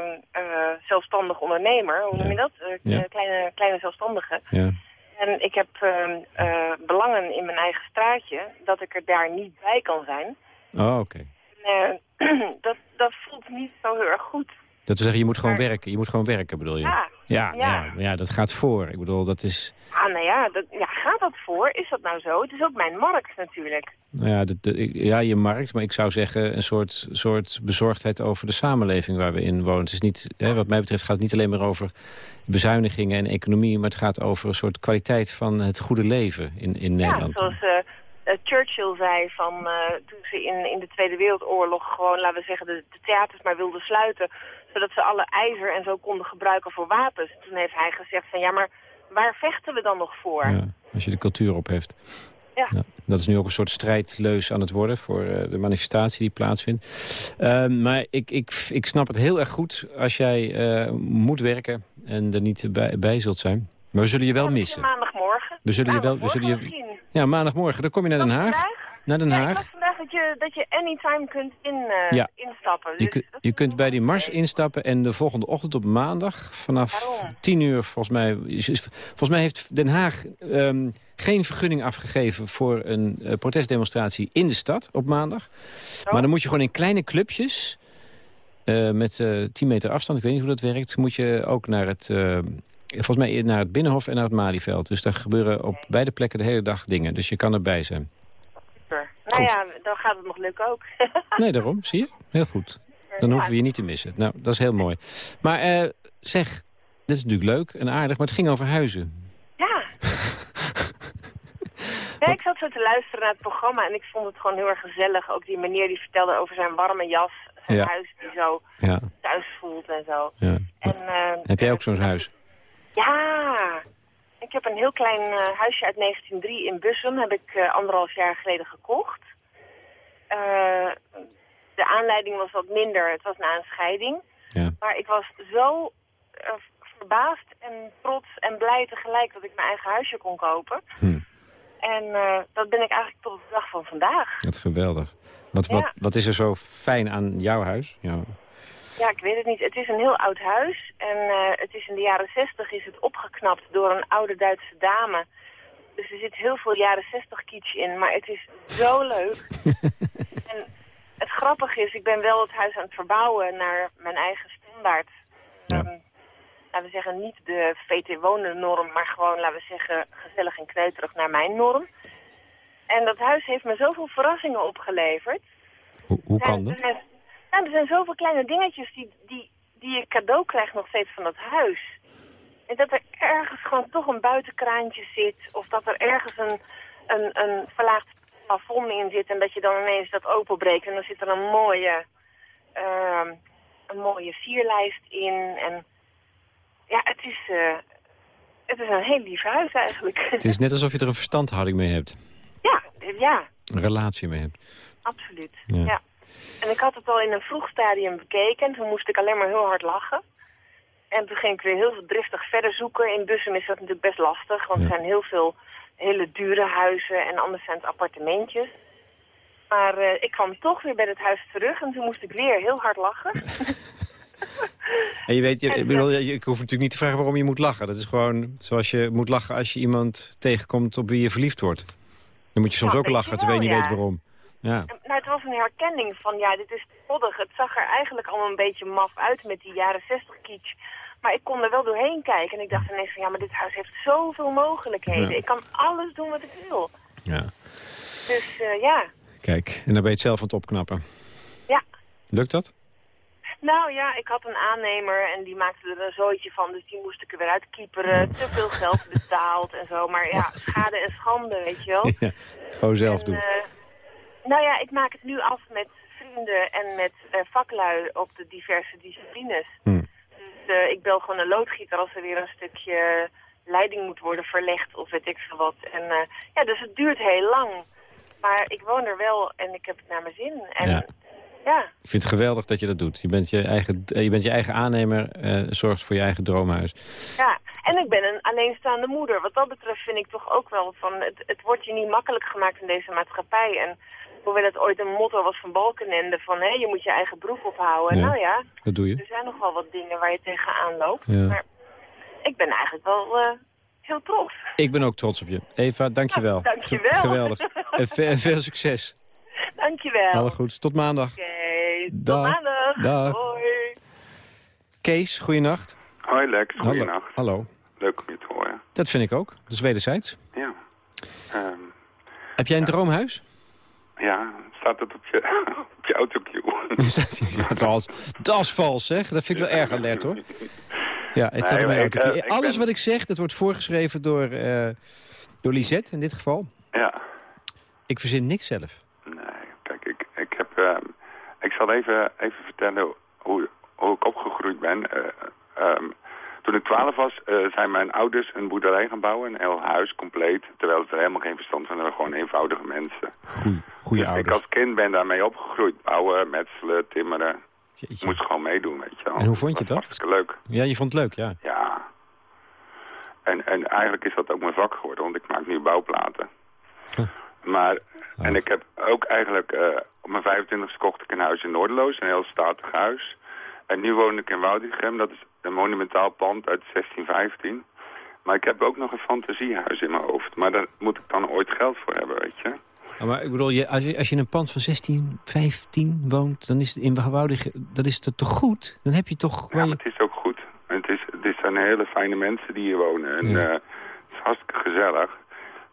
Speaker 9: zelfstandig ondernemer. Hoe noem je dat? Eh,
Speaker 3: Ja.
Speaker 9: kleine, kleine zelfstandige.
Speaker 3: Ja.
Speaker 9: En ik heb ehm, eh, belangen in mijn eigen straatje dat ik er daar niet bij kan zijn.
Speaker 3: Oh, oké.
Speaker 9: Eh, dat, dat voelt niet zo heel erg goed.
Speaker 3: Dat wil zeggen, je moet gewoon
Speaker 9: Maar-
Speaker 3: werken. Je moet gewoon werken, bedoel je?
Speaker 9: Ja,
Speaker 3: Ja,
Speaker 9: ja.
Speaker 3: ja. ja, dat gaat voor. Ik bedoel, dat is...
Speaker 9: Ah, nou ja, dat, ja, gaat dat voor? Is dat nou zo? Het is ook mijn markt natuurlijk.
Speaker 3: Nou ja, de, de- ik- ja, je markt, maar ik zou zeggen een soort, soort bezorgdheid over de samenleving waar we in wonen. Het is niet, hè, wat mij betreft gaat het niet alleen maar over bezuinigingen en economie, maar het gaat over een soort kwaliteit van het goede leven in, in
Speaker 9: Ja,
Speaker 3: Nederland.
Speaker 9: zoals eh, eh, Churchill zei van eh, toen ze in, in de Tweede Wereldoorlog gewoon, laten we zeggen, de, de theaters maar wilden sluiten, zodat ze alle ijzer en zo konden gebruiken voor wapens. Toen heeft hij gezegd van ja, maar waar vechten we dan nog voor?
Speaker 3: Ja, als je de cultuur op heeft.
Speaker 9: Ja.
Speaker 3: dat is nu ook een soort strijdleus aan het worden voor eh, de manifestatie die plaatsvindt. Eh, maar ik, ik, ik snap het heel erg goed als jij eh, moet werken en er niet bij, bij zult zijn. Maar we zullen je wel missen.
Speaker 9: Maandagmorgen.
Speaker 3: We zullen je wel- we zullen je-. Ja, maandagmorgen, dan kom je naar Den Haag. Naar Den
Speaker 9: Ja, ik
Speaker 3: Haag.
Speaker 9: las vandaag dat je, dat je anytime kunt in, eh,
Speaker 3: Ja.
Speaker 9: instappen.
Speaker 3: Je,
Speaker 9: Dus
Speaker 3: kun- je kunt bij die Mars instappen en de volgende ochtend op maandag vanaf
Speaker 9: Waarom?
Speaker 3: 10 uur volgens mij... is- is- Volgens mij heeft Den Haag ehm, geen vergunning afgegeven voor een eh, protestdemonstratie in de stad op maandag. Maar dan moet je gewoon in kleine clubjes eh, met eh 10 meter afstand, ik weet niet hoe dat werkt, moet je ook naar het... Volgens mij naar het Binnenhof en naar het Malieveld. Dus daar gebeuren op beide plekken de hele dag dingen. Dus je kan erbij zijn.
Speaker 9: Nou
Speaker 3: Goed.
Speaker 9: ja, dan gaat het nog lukken ook.
Speaker 3: Nee, daarom. Zie je? Heel goed. Dan hoeven we je niet te missen. Nou, dat is heel mooi. Maar eh, zeg, dit is natuurlijk leuk en aardig, maar het ging over huizen.
Speaker 9: Ja. ja, ik zat zo te luisteren naar het programma en ik vond het gewoon heel erg gezellig. Ook die meneer die vertelde over zijn warme jas, zijn
Speaker 3: Ja.
Speaker 9: huis die zo
Speaker 3: Ja,
Speaker 9: thuis voelt en zo.
Speaker 3: ja.
Speaker 9: En, eh,
Speaker 3: Heb jij ook zo'n huis?
Speaker 9: Ja, ik heb een heel klein eh, huisje uit 1903 in Bussum. Heb ik anderhalf jaar geleden gekocht. Eh, de aanleiding was wat minder. Het was na een scheiding.
Speaker 3: Ja.
Speaker 9: Maar ik was zo eh, verbaasd en trots en blij tegelijk dat ik mijn eigen huisje kon kopen.
Speaker 3: Hm.
Speaker 9: En eh, dat ben ik eigenlijk tot de dag van vandaag.
Speaker 3: Dat is geweldig. Wat,
Speaker 9: Ja.
Speaker 3: wat, wat is er zo fijn aan jouw huis? Ja.
Speaker 9: Ja, ik weet het niet. Het is een heel oud huis. En het is in de jaren zestig is het opgeknapt door een oude Duitse dame. Dus er zit heel veel jaren zestig kitsch in. Maar het is zo leuk. en het grappige is, ik ben wel het huis aan het verbouwen naar mijn eigen standaard.
Speaker 3: Ja.
Speaker 9: Ehm, laten we zeggen, niet de VT-wonen-norm, maar gewoon, laten we zeggen, gezellig en kneuterig naar mijn norm. En dat huis heeft me zoveel verrassingen opgeleverd.
Speaker 3: Hoe, hoe kan dat?
Speaker 9: Er zijn, nou, er zijn zoveel kleine dingetjes die, die, die je cadeau krijgt nog steeds van dat huis. En dat er ergens gewoon toch een buitenkraantje zit. Of dat er ergens een, een, een verlaagd plafond in zit. En dat je dan ineens dat openbreekt. En dan zit er een mooie, ehm, een mooie sierlijst in. En ja, het is, eh, het is een heel lief huis eigenlijk.
Speaker 3: Het is net alsof je er een verstandhouding mee hebt.
Speaker 9: ja, ja.
Speaker 3: Een relatie mee hebt.
Speaker 9: Absoluut,
Speaker 3: Ja.
Speaker 9: ja. En ik had het al in een vroeg stadium bekeken. Toen moest ik alleen maar heel hard lachen. En toen ging ik weer heel veel driftig verder zoeken. In Bussum is dat natuurlijk best lastig. Want
Speaker 3: Ja.
Speaker 9: er zijn heel veel hele dure huizen en anders zijn het appartementjes. Maar eh, ik kwam toch weer bij het huis terug en toen moest ik weer heel hard lachen.
Speaker 3: En je weet, je, ik, bedoel, je- ik hoef natuurlijk niet te vragen waarom je moet lachen. Dat is gewoon zoals je moet lachen als je iemand tegenkomt op wie je verliefd wordt. Dan moet je soms ook lachen terwijl je niet weet waarom. Ja,
Speaker 9: nou, het was een herkenning van, ja, dit is te koddig. Het zag er eigenlijk allemaal een beetje maf uit met die jaren 60 kitsch. Maar ik kon er wel doorheen kijken en ik dacht ineens van, ja, maar dit huis heeft zoveel mogelijkheden.
Speaker 3: Ja.
Speaker 9: Ik kan alles doen wat ik wil.
Speaker 3: ja.
Speaker 9: Dus eh, ja,
Speaker 3: Kijk, en dan ben je het zelf aan het opknappen.
Speaker 9: ja.
Speaker 3: Lukt dat?
Speaker 9: Nou ja, ik had een aannemer en die maakte er een zooitje van. Dus die moest ik er weer uitkieperen. Te veel geld betaald en zo. Maar ja, schade en schande, weet je wel.
Speaker 3: Ja, gewoon zelf
Speaker 9: En,
Speaker 3: doen.
Speaker 9: eh, nou ja, ik maak het nu af met vrienden en met eh, vaklui op de diverse disciplines.
Speaker 3: Hm.
Speaker 9: Dus eh, ik bel gewoon een loodgieter als er weer een stukje leiding moet worden verlegd of weet ik veel wat. En eh, ja, dus het duurt heel lang. Maar ik woon er wel en ik heb het naar mijn zin. En
Speaker 3: Ja.
Speaker 9: ja,
Speaker 3: Ik vind het geweldig dat je dat doet. Je bent je eigen, eh, je, bent je eigen aannemer, eh, zorgt voor je eigen droomhuis.
Speaker 9: ja. En ik ben een alleenstaande moeder. Wat dat betreft vind ik toch ook wel van... Het, het wordt je niet makkelijk gemaakt in deze maatschappij. En hoewel het ooit een motto was van Balkenende... van hé, je moet je eigen broek ophouden.
Speaker 3: Ja.
Speaker 9: Nou ja,
Speaker 3: Dat doe je.
Speaker 9: er zijn nog wel wat dingen waar je tegenaan loopt.
Speaker 3: Ja.
Speaker 9: Maar ik ben eigenlijk wel eh, heel trots.
Speaker 3: Ik ben ook trots op je. Eva, dankjewel.
Speaker 9: Ja, dankjewel.
Speaker 3: Ge- Geweldig. En, ve- en veel succes.
Speaker 9: Dankjewel.
Speaker 3: Alle goed. Tot maandag.
Speaker 9: Oké,
Speaker 3: Dag.
Speaker 9: tot maandag.
Speaker 3: Dag.
Speaker 9: Hoi.
Speaker 3: Kees, goeienacht.
Speaker 10: Hoi Lex,
Speaker 3: Hallo.
Speaker 10: goeienacht.
Speaker 3: Hallo.
Speaker 10: Leuk om je te horen.
Speaker 3: Dat vind ik ook. Dat is wederzijds.
Speaker 10: Ja. Ehm,
Speaker 3: Heb jij een droomhuis?
Speaker 10: Staat het op je, op je autocue?
Speaker 3: dat, is, dat is vals, zeg. Dat vind ik wel erg alert, hoor. Ja, het staat op mijn
Speaker 10: eh,
Speaker 3: Alles wat ik zeg, dat wordt voorgeschreven door, eh door Lisette in dit geval.
Speaker 10: ja.
Speaker 3: Ik verzin niks zelf.
Speaker 10: Nee, kijk, ik, ik heb... ehm, ik zal even, even vertellen hoe, hoe ik opgegroeid ben. Eh, ehm, toen ik twaalf was, eh, zijn mijn ouders een boerderij gaan bouwen. Een heel huis, compleet. Terwijl ze er helemaal geen verstand van hadden. Gewoon eenvoudige mensen.
Speaker 3: Goeie, goeie
Speaker 10: Dus ik
Speaker 3: ouders.
Speaker 10: als kind ben daarmee opgegroeid. Bouwen, metselen, timmeren.
Speaker 3: Jeetje.
Speaker 10: Moest gewoon meedoen, weet je wel.
Speaker 3: En hoe vond je dat?
Speaker 10: Hartstikke leuk.
Speaker 3: Ja, je vond het leuk, ja.
Speaker 10: Ja. En, en eigenlijk is dat ook mijn vak geworden, want ik maak nu bouwplaten.
Speaker 3: Huh.
Speaker 10: Maar, en ik heb ook eigenlijk, eh, op mijn 25 kocht ik een huis in Noorderloos, een heel statig huis. En nu woon ik in Woudrichem, dat is een monumentaal pand uit 1615. Maar ik heb ook nog een fantasiehuis in mijn hoofd. Maar daar moet ik dan ooit geld voor hebben, weet je.
Speaker 3: Ja, Maar ik bedoel, je, als, je, als je in een pand van 16, 15 woont, dan is het in Woudig, dat is het toch goed? Dan heb je toch...
Speaker 10: Ja,
Speaker 3: je-
Speaker 10: het is ook goed. Het, is, het zijn hele fijne mensen die hier wonen. En
Speaker 3: Ja.
Speaker 10: eh, het is hartstikke gezellig.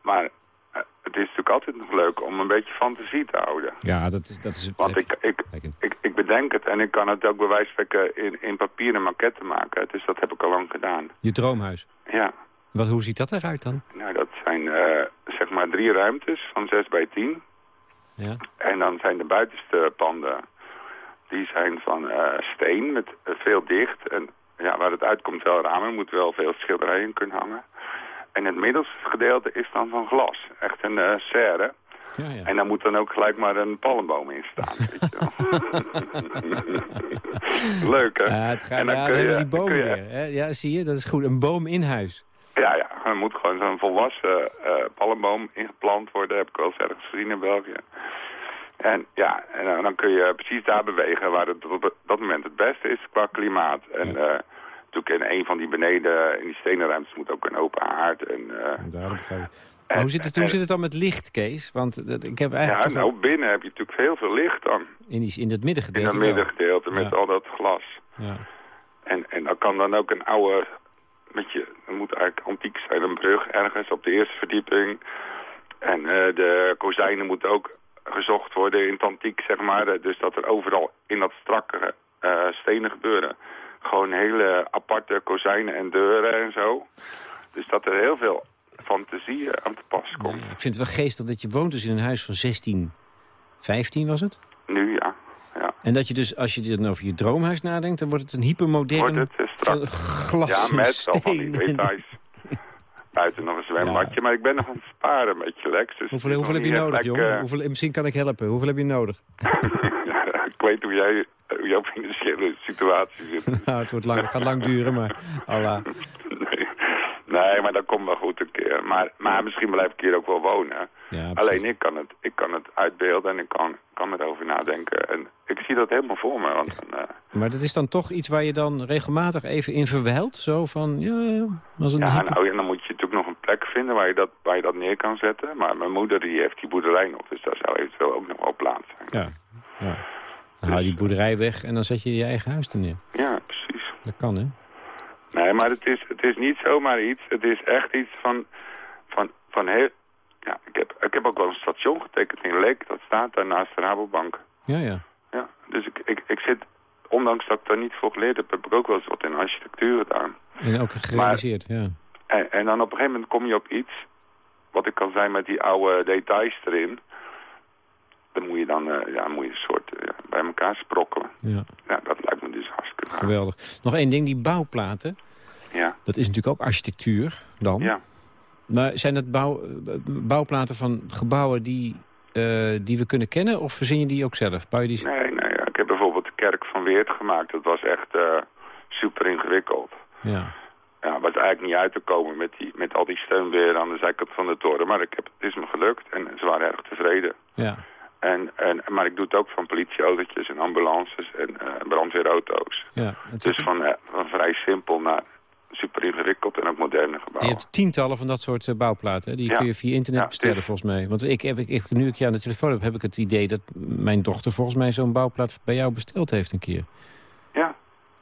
Speaker 10: Maar eh, het is natuurlijk altijd nog leuk om een beetje fantasie te houden.
Speaker 3: Ja, dat is... Dat is
Speaker 10: Want ik, ik, ik bedenk het en ik kan het ook bij wijze van spreken in, in papier een maquette maken. Dus dat heb ik al lang gedaan.
Speaker 3: Je droomhuis.
Speaker 10: Ja,
Speaker 3: Wat, hoe ziet dat eruit dan?
Speaker 10: nou dat zijn eh, zeg maar drie ruimtes van 6 bij 10.
Speaker 3: Ja.
Speaker 10: En dan zijn de buitenste panden, die zijn van eh, steen met eh, veel dicht. En ja, waar het uitkomt wel ramen, moet wel veel schilderijen kunnen hangen. En het middelste gedeelte is dan van glas. Echt een eh serre.
Speaker 3: Ja, ja.
Speaker 10: En daar moet dan ook gelijk maar een palmboom in staan. Weet je. Leuk, hè?
Speaker 3: Ja, het gaat,
Speaker 10: En dan
Speaker 3: ja,
Speaker 10: kun je-
Speaker 3: die boom
Speaker 10: kun je-
Speaker 3: weer. Hè? Ja, zie je? Dat is goed. Een boom in huis.
Speaker 10: Ja, ja. Er moet gewoon zo'n volwassen eh palmboom ingeplant worden. heb ik wel eens ergens gezien in België. En ja, en dan- kun je precies daar bewegen waar het op dat moment het beste is qua klimaat. En eh natuurlijk in een van die beneden, in die stenen ruimtes, moet ook een open haard. En, eh,
Speaker 3: Maar hoe zit, het, hoe zit het dan met licht, Kees? Want ik heb
Speaker 10: Ja,
Speaker 3: eigenlijk toch
Speaker 10: nou binnen heb je natuurlijk veel, veel licht dan.
Speaker 3: in, die, in dat middengedeelte
Speaker 10: In dat
Speaker 3: wel.
Speaker 10: middengedeelte met
Speaker 3: Ja.
Speaker 10: al dat glas.
Speaker 3: Ja.
Speaker 10: En, en dan kan dan ook een oude, met je, het moet eigenlijk antiek zijn, een brug ergens op de eerste verdieping. En eh, de kozijnen moeten ook gezocht worden in het antiek, zeg maar. Eh, Dus dat er overal in dat strakke eh, stenen gebeuren. Gewoon hele aparte kozijnen en deuren en zo. Dus dat er heel veel fantasie eh, aan te pas komt.
Speaker 3: Ik vind het wel geestig dat je woont dus in een huis van 16, 15 was het?
Speaker 10: Nu, ja. ja.
Speaker 3: En dat je dus, als je dan over je droomhuis nadenkt, dan wordt het een hypermodern
Speaker 10: Wordt het eh, strak.
Speaker 3: van glas
Speaker 10: Ja, met wel van die details. Buiten nog een zwembadje, maar ik ben nog aan het sparen een beetje, Lex. Dus
Speaker 3: Hoeveel, hoeveel heb je nodig, jongen?
Speaker 10: eh,
Speaker 3: Hoeveel, misschien kan ik helpen. Hoeveel heb je nodig?
Speaker 10: ik weet hoe jij hoe jouw financiële situatie zit.
Speaker 3: nou, het wordt lang, het gaat lang duren, maar Allah.
Speaker 10: Nee. maar dat komt wel goed een keer. Maar, maar misschien blijf ik hier ook wel wonen.
Speaker 3: Ja,
Speaker 10: Alleen ik kan, het, ik kan het uitbeelden en ik kan, kan erover nadenken. En ik zie dat helemaal voor me. Want dan, eh,
Speaker 3: Maar dat is dan toch iets waar je dan regelmatig even in verwijlt? Zo van, ja, ja, als een
Speaker 10: ja,
Speaker 3: hyper-
Speaker 10: nou, en dan moet je natuurlijk nog een plek vinden waar je, dat, waar je dat neer kan zetten. Maar mijn moeder die heeft die boerderij nog, dus daar zou eventueel ook nog wel plaats zijn.
Speaker 3: Ja, ja. Dan haal je die boerderij weg en dan zet je je eigen huis er neer.
Speaker 10: Ja, precies.
Speaker 3: Dat kan, hè?
Speaker 10: Nee, maar het is, het is niet zomaar iets. Het is echt iets van, van, van heel... Ja, ik heb, ik heb ook wel een station getekend in Leek. Dat staat daar naast de Rabobank.
Speaker 3: Ja, ja.
Speaker 10: Ja, dus ik, ik, ik zit... Ondanks dat ik daar niet voor geleerd heb, heb ik ook wel eens wat in architectuur gedaan.
Speaker 3: En ook gerealiseerd, ja.
Speaker 10: En, en dan op een gegeven moment kom je op iets... wat ik kan zijn met die oude details erin. Dan moet je dan eh, ja, moet je een soort eh, bij elkaar sprokkelen.
Speaker 3: ja.
Speaker 10: Ja, dat lijkt me dus hartstikke gaaf.
Speaker 3: Geweldig. Nog één ding, die bouwplaten.
Speaker 10: Ja,
Speaker 3: Dat is natuurlijk ook architectuur dan.
Speaker 10: ja.
Speaker 3: Maar zijn dat bouw, bouwplaten van gebouwen die, eh, die we kunnen kennen? Of verzin je die ook zelf? Bouw je die...
Speaker 10: Nee, nee, ja. ik heb bijvoorbeeld de kerk van Weert gemaakt. Dat was echt eh, super ingewikkeld.
Speaker 3: Ja.
Speaker 10: Ja, was eigenlijk niet uit te komen met, die, met al die steunberen aan de zijkant van de toren. Maar ik heb, het is me gelukt en ze waren erg tevreden.
Speaker 3: ja.
Speaker 10: En, en, maar ik doe het ook van politieautootjes en ambulances en eh, brandweerauto's.
Speaker 3: ja. Het-
Speaker 10: Dus van, van vrij simpel naar super ingewikkeld en ook moderne
Speaker 3: Je
Speaker 10: gebouwen.
Speaker 3: hebt tientallen van dat soort eh, bouwplaten. hè? Die
Speaker 10: Ja.
Speaker 3: kun je via internet
Speaker 10: Ja,
Speaker 3: bestellen volgens mij. Want ik heb, ik, ik- nu ik je aan de telefoon heb, heb ik het idee dat mijn dochter volgens mij zo'n bouwplaat bij jou besteld heeft een keer.
Speaker 10: Ja,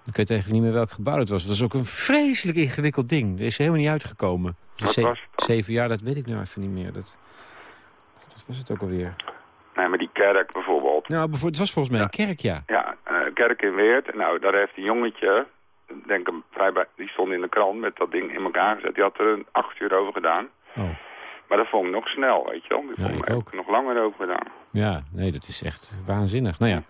Speaker 3: Ik weet even niet meer welk gebouw het was. Dat was ook een vreselijk ingewikkeld ding. Dat is er helemaal niet uitgekomen.
Speaker 10: Wat
Speaker 3: Ze-
Speaker 10: was het?
Speaker 3: Zeven jaar, dat weet ik nou even niet meer. Dat, God, wat was het ook alweer?
Speaker 10: nee, maar die kerk bijvoorbeeld.
Speaker 3: Nou, bijvoorbeeld, het was volgens mij een kerk, ja.
Speaker 10: Ja, een kerk in Weert. Nou, daar heeft een jongetje, denk hem vrij bij, die stond in de krant met dat ding in elkaar gezet. Die had er een acht uur over gedaan.
Speaker 3: Oh,
Speaker 10: Maar dat vond ik nog snel, weet je wel. Die
Speaker 3: Ja,
Speaker 10: vond
Speaker 3: ik
Speaker 10: ik
Speaker 3: ook.
Speaker 10: nog langer over gedaan.
Speaker 3: ja, nee, dat is echt waanzinnig. Nou ja,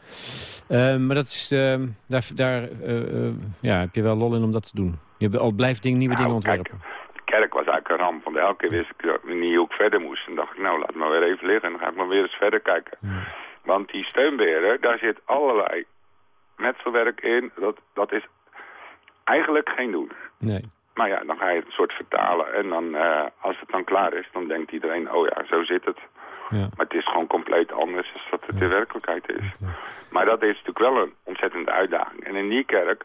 Speaker 3: Eh, maar dat is, eh, daar, daar eh, eh, ja, heb je wel lol in om dat te doen. Je al blijft ding, nieuwe
Speaker 10: Nou,
Speaker 3: dingen
Speaker 10: kijk,
Speaker 3: ontwerpen.
Speaker 10: de kerk was eigenlijk een ramp. Want elke keer wist ik dat- niet hoe ik verder moest. En dacht ik, nou, laat maar weer even liggen. En dan ga ik maar weer eens verder kijken.
Speaker 3: Ja.
Speaker 10: Want die steunberen, daar zit allerlei metselwerk in. Dat, dat is eigenlijk geen doen.
Speaker 3: Nee.
Speaker 10: Maar ja, dan ga je het een soort vertalen. En dan, eh, als het dan klaar is, dan denkt iedereen, oh ja, zo zit het.
Speaker 3: Ja.
Speaker 10: Maar het is gewoon compleet anders dan dat het in werkelijkheid is. Maar dat is natuurlijk wel een ontzettende uitdaging. En in die kerk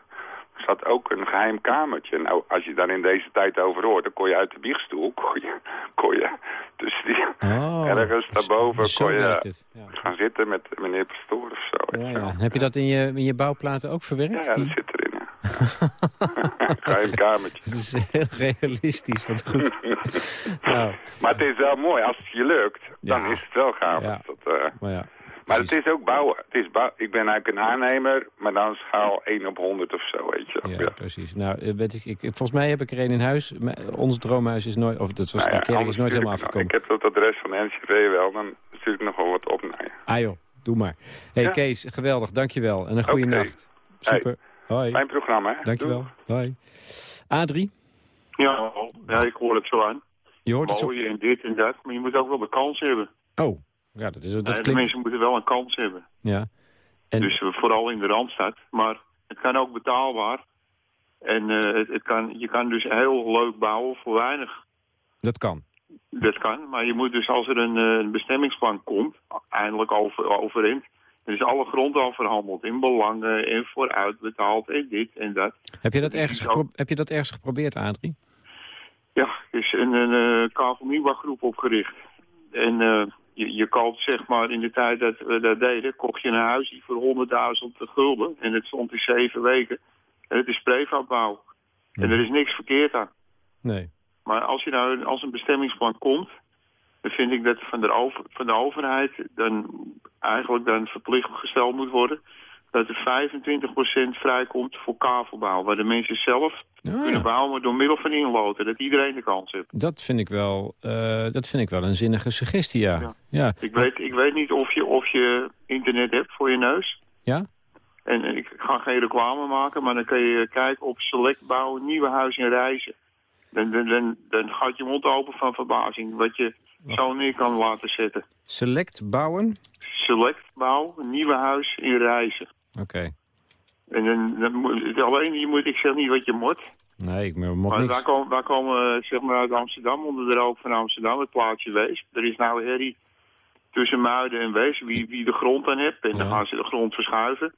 Speaker 10: zat ook een geheim kamertje. Nou, als je daar in deze tijd over hoort, dan kon je uit de biechtstoel, kon je, kon je tussen die,
Speaker 3: Oh,
Speaker 10: ergens daarboven
Speaker 3: zo
Speaker 10: kon je.
Speaker 3: Ja.
Speaker 10: gaan zitten met meneer Pastoor of zo.
Speaker 3: Ja, ja. Heb je dat in je, in je bouwplaten ook
Speaker 10: Ja,
Speaker 3: verwerkt?
Speaker 10: ja, dat
Speaker 3: Die-
Speaker 10: zit erin, ja. Geheim kamertje.
Speaker 3: Het is heel realistisch, wat goed. nou,
Speaker 10: Maar het is wel mooi, als het je lukt, dan
Speaker 3: Ja.
Speaker 10: is het wel gaaf.
Speaker 3: Ja.
Speaker 10: Dat, eh,
Speaker 3: maar ja.
Speaker 10: Maar het is ook bouwen. Het is bouw ik ben eigenlijk een aannemer, maar dan schaal 1 op 100 of zo, weet je.
Speaker 3: Ja, precies. Nou, eh, weet ik, ik, volgens mij heb ik er een in huis. Ons droomhuis is nooit, of dat was
Speaker 10: Nou
Speaker 3: de kerk, is nooit helemaal afgekomen.
Speaker 10: Ik heb dat adres van de NCV wel, dan stuur ik nog wel wat op naar je.
Speaker 3: Ah joh, doe maar. hey. Kees, geweldig, dankjewel. En een goede nacht. Super. Hoi.
Speaker 10: Fijn programma, hè?
Speaker 3: Dankjewel. Hoi. Adrie,
Speaker 11: Ja, ja, ik hoor het zo aan.
Speaker 3: je hoort het zo...
Speaker 11: Mooi en dit en dat. Maar je moet ook wel de kans hebben.
Speaker 3: Oh, ja, dat, is, dat
Speaker 11: Nee, de
Speaker 3: klinkt...
Speaker 11: mensen moeten wel een kans hebben.
Speaker 3: Ja. En,
Speaker 11: Dus eh, vooral in de Randstad. Maar het kan ook betaalbaar. En eh, het, het kan, je kan dus heel leuk bouwen voor weinig.
Speaker 3: dat kan.
Speaker 11: Dat kan. Maar je moet dus als er een, eh, een bestemmingsplan komt, eindelijk over, overeind. Is alle grond al verhandeld in belangen en vooruitbetaald en dit en dat.
Speaker 3: Heb je dat ergens, gepro- heb je dat ergens geprobeerd, Adrie?
Speaker 11: Ja, er is een, een uh, KVO-nieuwbouwgroep opgericht. En eh, je, je koopt zeg maar in de tijd dat we dat deden, kocht je een huisje voor 100.000 gulden. En het stond in zeven weken. En het is prefabouw. En er is niks verkeerd aan.
Speaker 3: Nee.
Speaker 11: Maar als je nou als een bestemmingsplan komt, dan vind ik dat van de, over, van de overheid dan eigenlijk dan verplicht gesteld moet worden dat er 25% vrijkomt voor kavelbouw. Waar de mensen zelf
Speaker 3: Oh,
Speaker 11: kunnen
Speaker 3: ja.
Speaker 11: bouwen maar door middel van inloten. Dat iedereen de kans heeft.
Speaker 3: Dat vind ik wel, eh, dat vind ik wel een zinnige suggestie, ja.
Speaker 11: Ja.
Speaker 3: Ja.
Speaker 11: Ik weet, ik weet niet of je, of je internet hebt voor je neus.
Speaker 3: Ja?
Speaker 11: En eh, ik ga geen reclame maken, maar dan kun je kijken op Select Bouwen, Nieuwe Huis en Reizen. Dan, dan, dan, dan gaat je mond open van verbazing wat je zo neer kan laten zetten.
Speaker 3: Select bouwen?
Speaker 11: Select Bouw, Nieuwe Huis in Reizen.
Speaker 3: Oké.
Speaker 11: En dan, dan alleen je moet, ik zeg niet wat je moet.
Speaker 3: Nee, ik moet
Speaker 11: Maar
Speaker 3: niks.
Speaker 11: wij komen, wij komen zeg maar uit Amsterdam, onder de rook van Amsterdam, het plaatsje Wees. Er is nou herrie tussen Muiden en Wees, wie, wie de grond aan hebt. En dan gaan ze de grond verschuiven.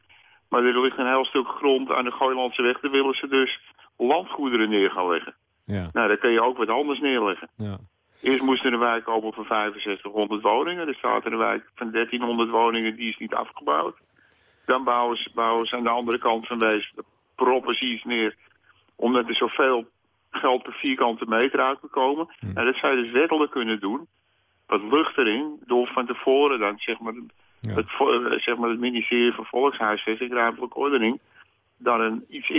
Speaker 11: Maar er ligt een heel stuk grond aan de Gooilandse weg. Daar willen ze dus landgoederen neer gaan leggen.
Speaker 3: Ja,
Speaker 11: Nou, dan kun je ook wat anders neerleggen.
Speaker 3: ja.
Speaker 11: Eerst moest er een wijk komen van 6500 woningen. Er staat er een wijk van 1300 woningen, die is niet afgebouwd. Dan bouwen ze, bouwen ze aan de andere kant van Wees, proppen iets neer. Omdat er zoveel geld per vierkante meter uit moet komen.
Speaker 3: Hm.
Speaker 11: Nou, dat zou je dus wettelijk kunnen doen. Wat lucht erin, door van tevoren dan zeg maar,
Speaker 3: Ja.
Speaker 11: het, eh, zeg maar het ministerie van Volkshuisvesting, ruimtelijke ordening, daar een iets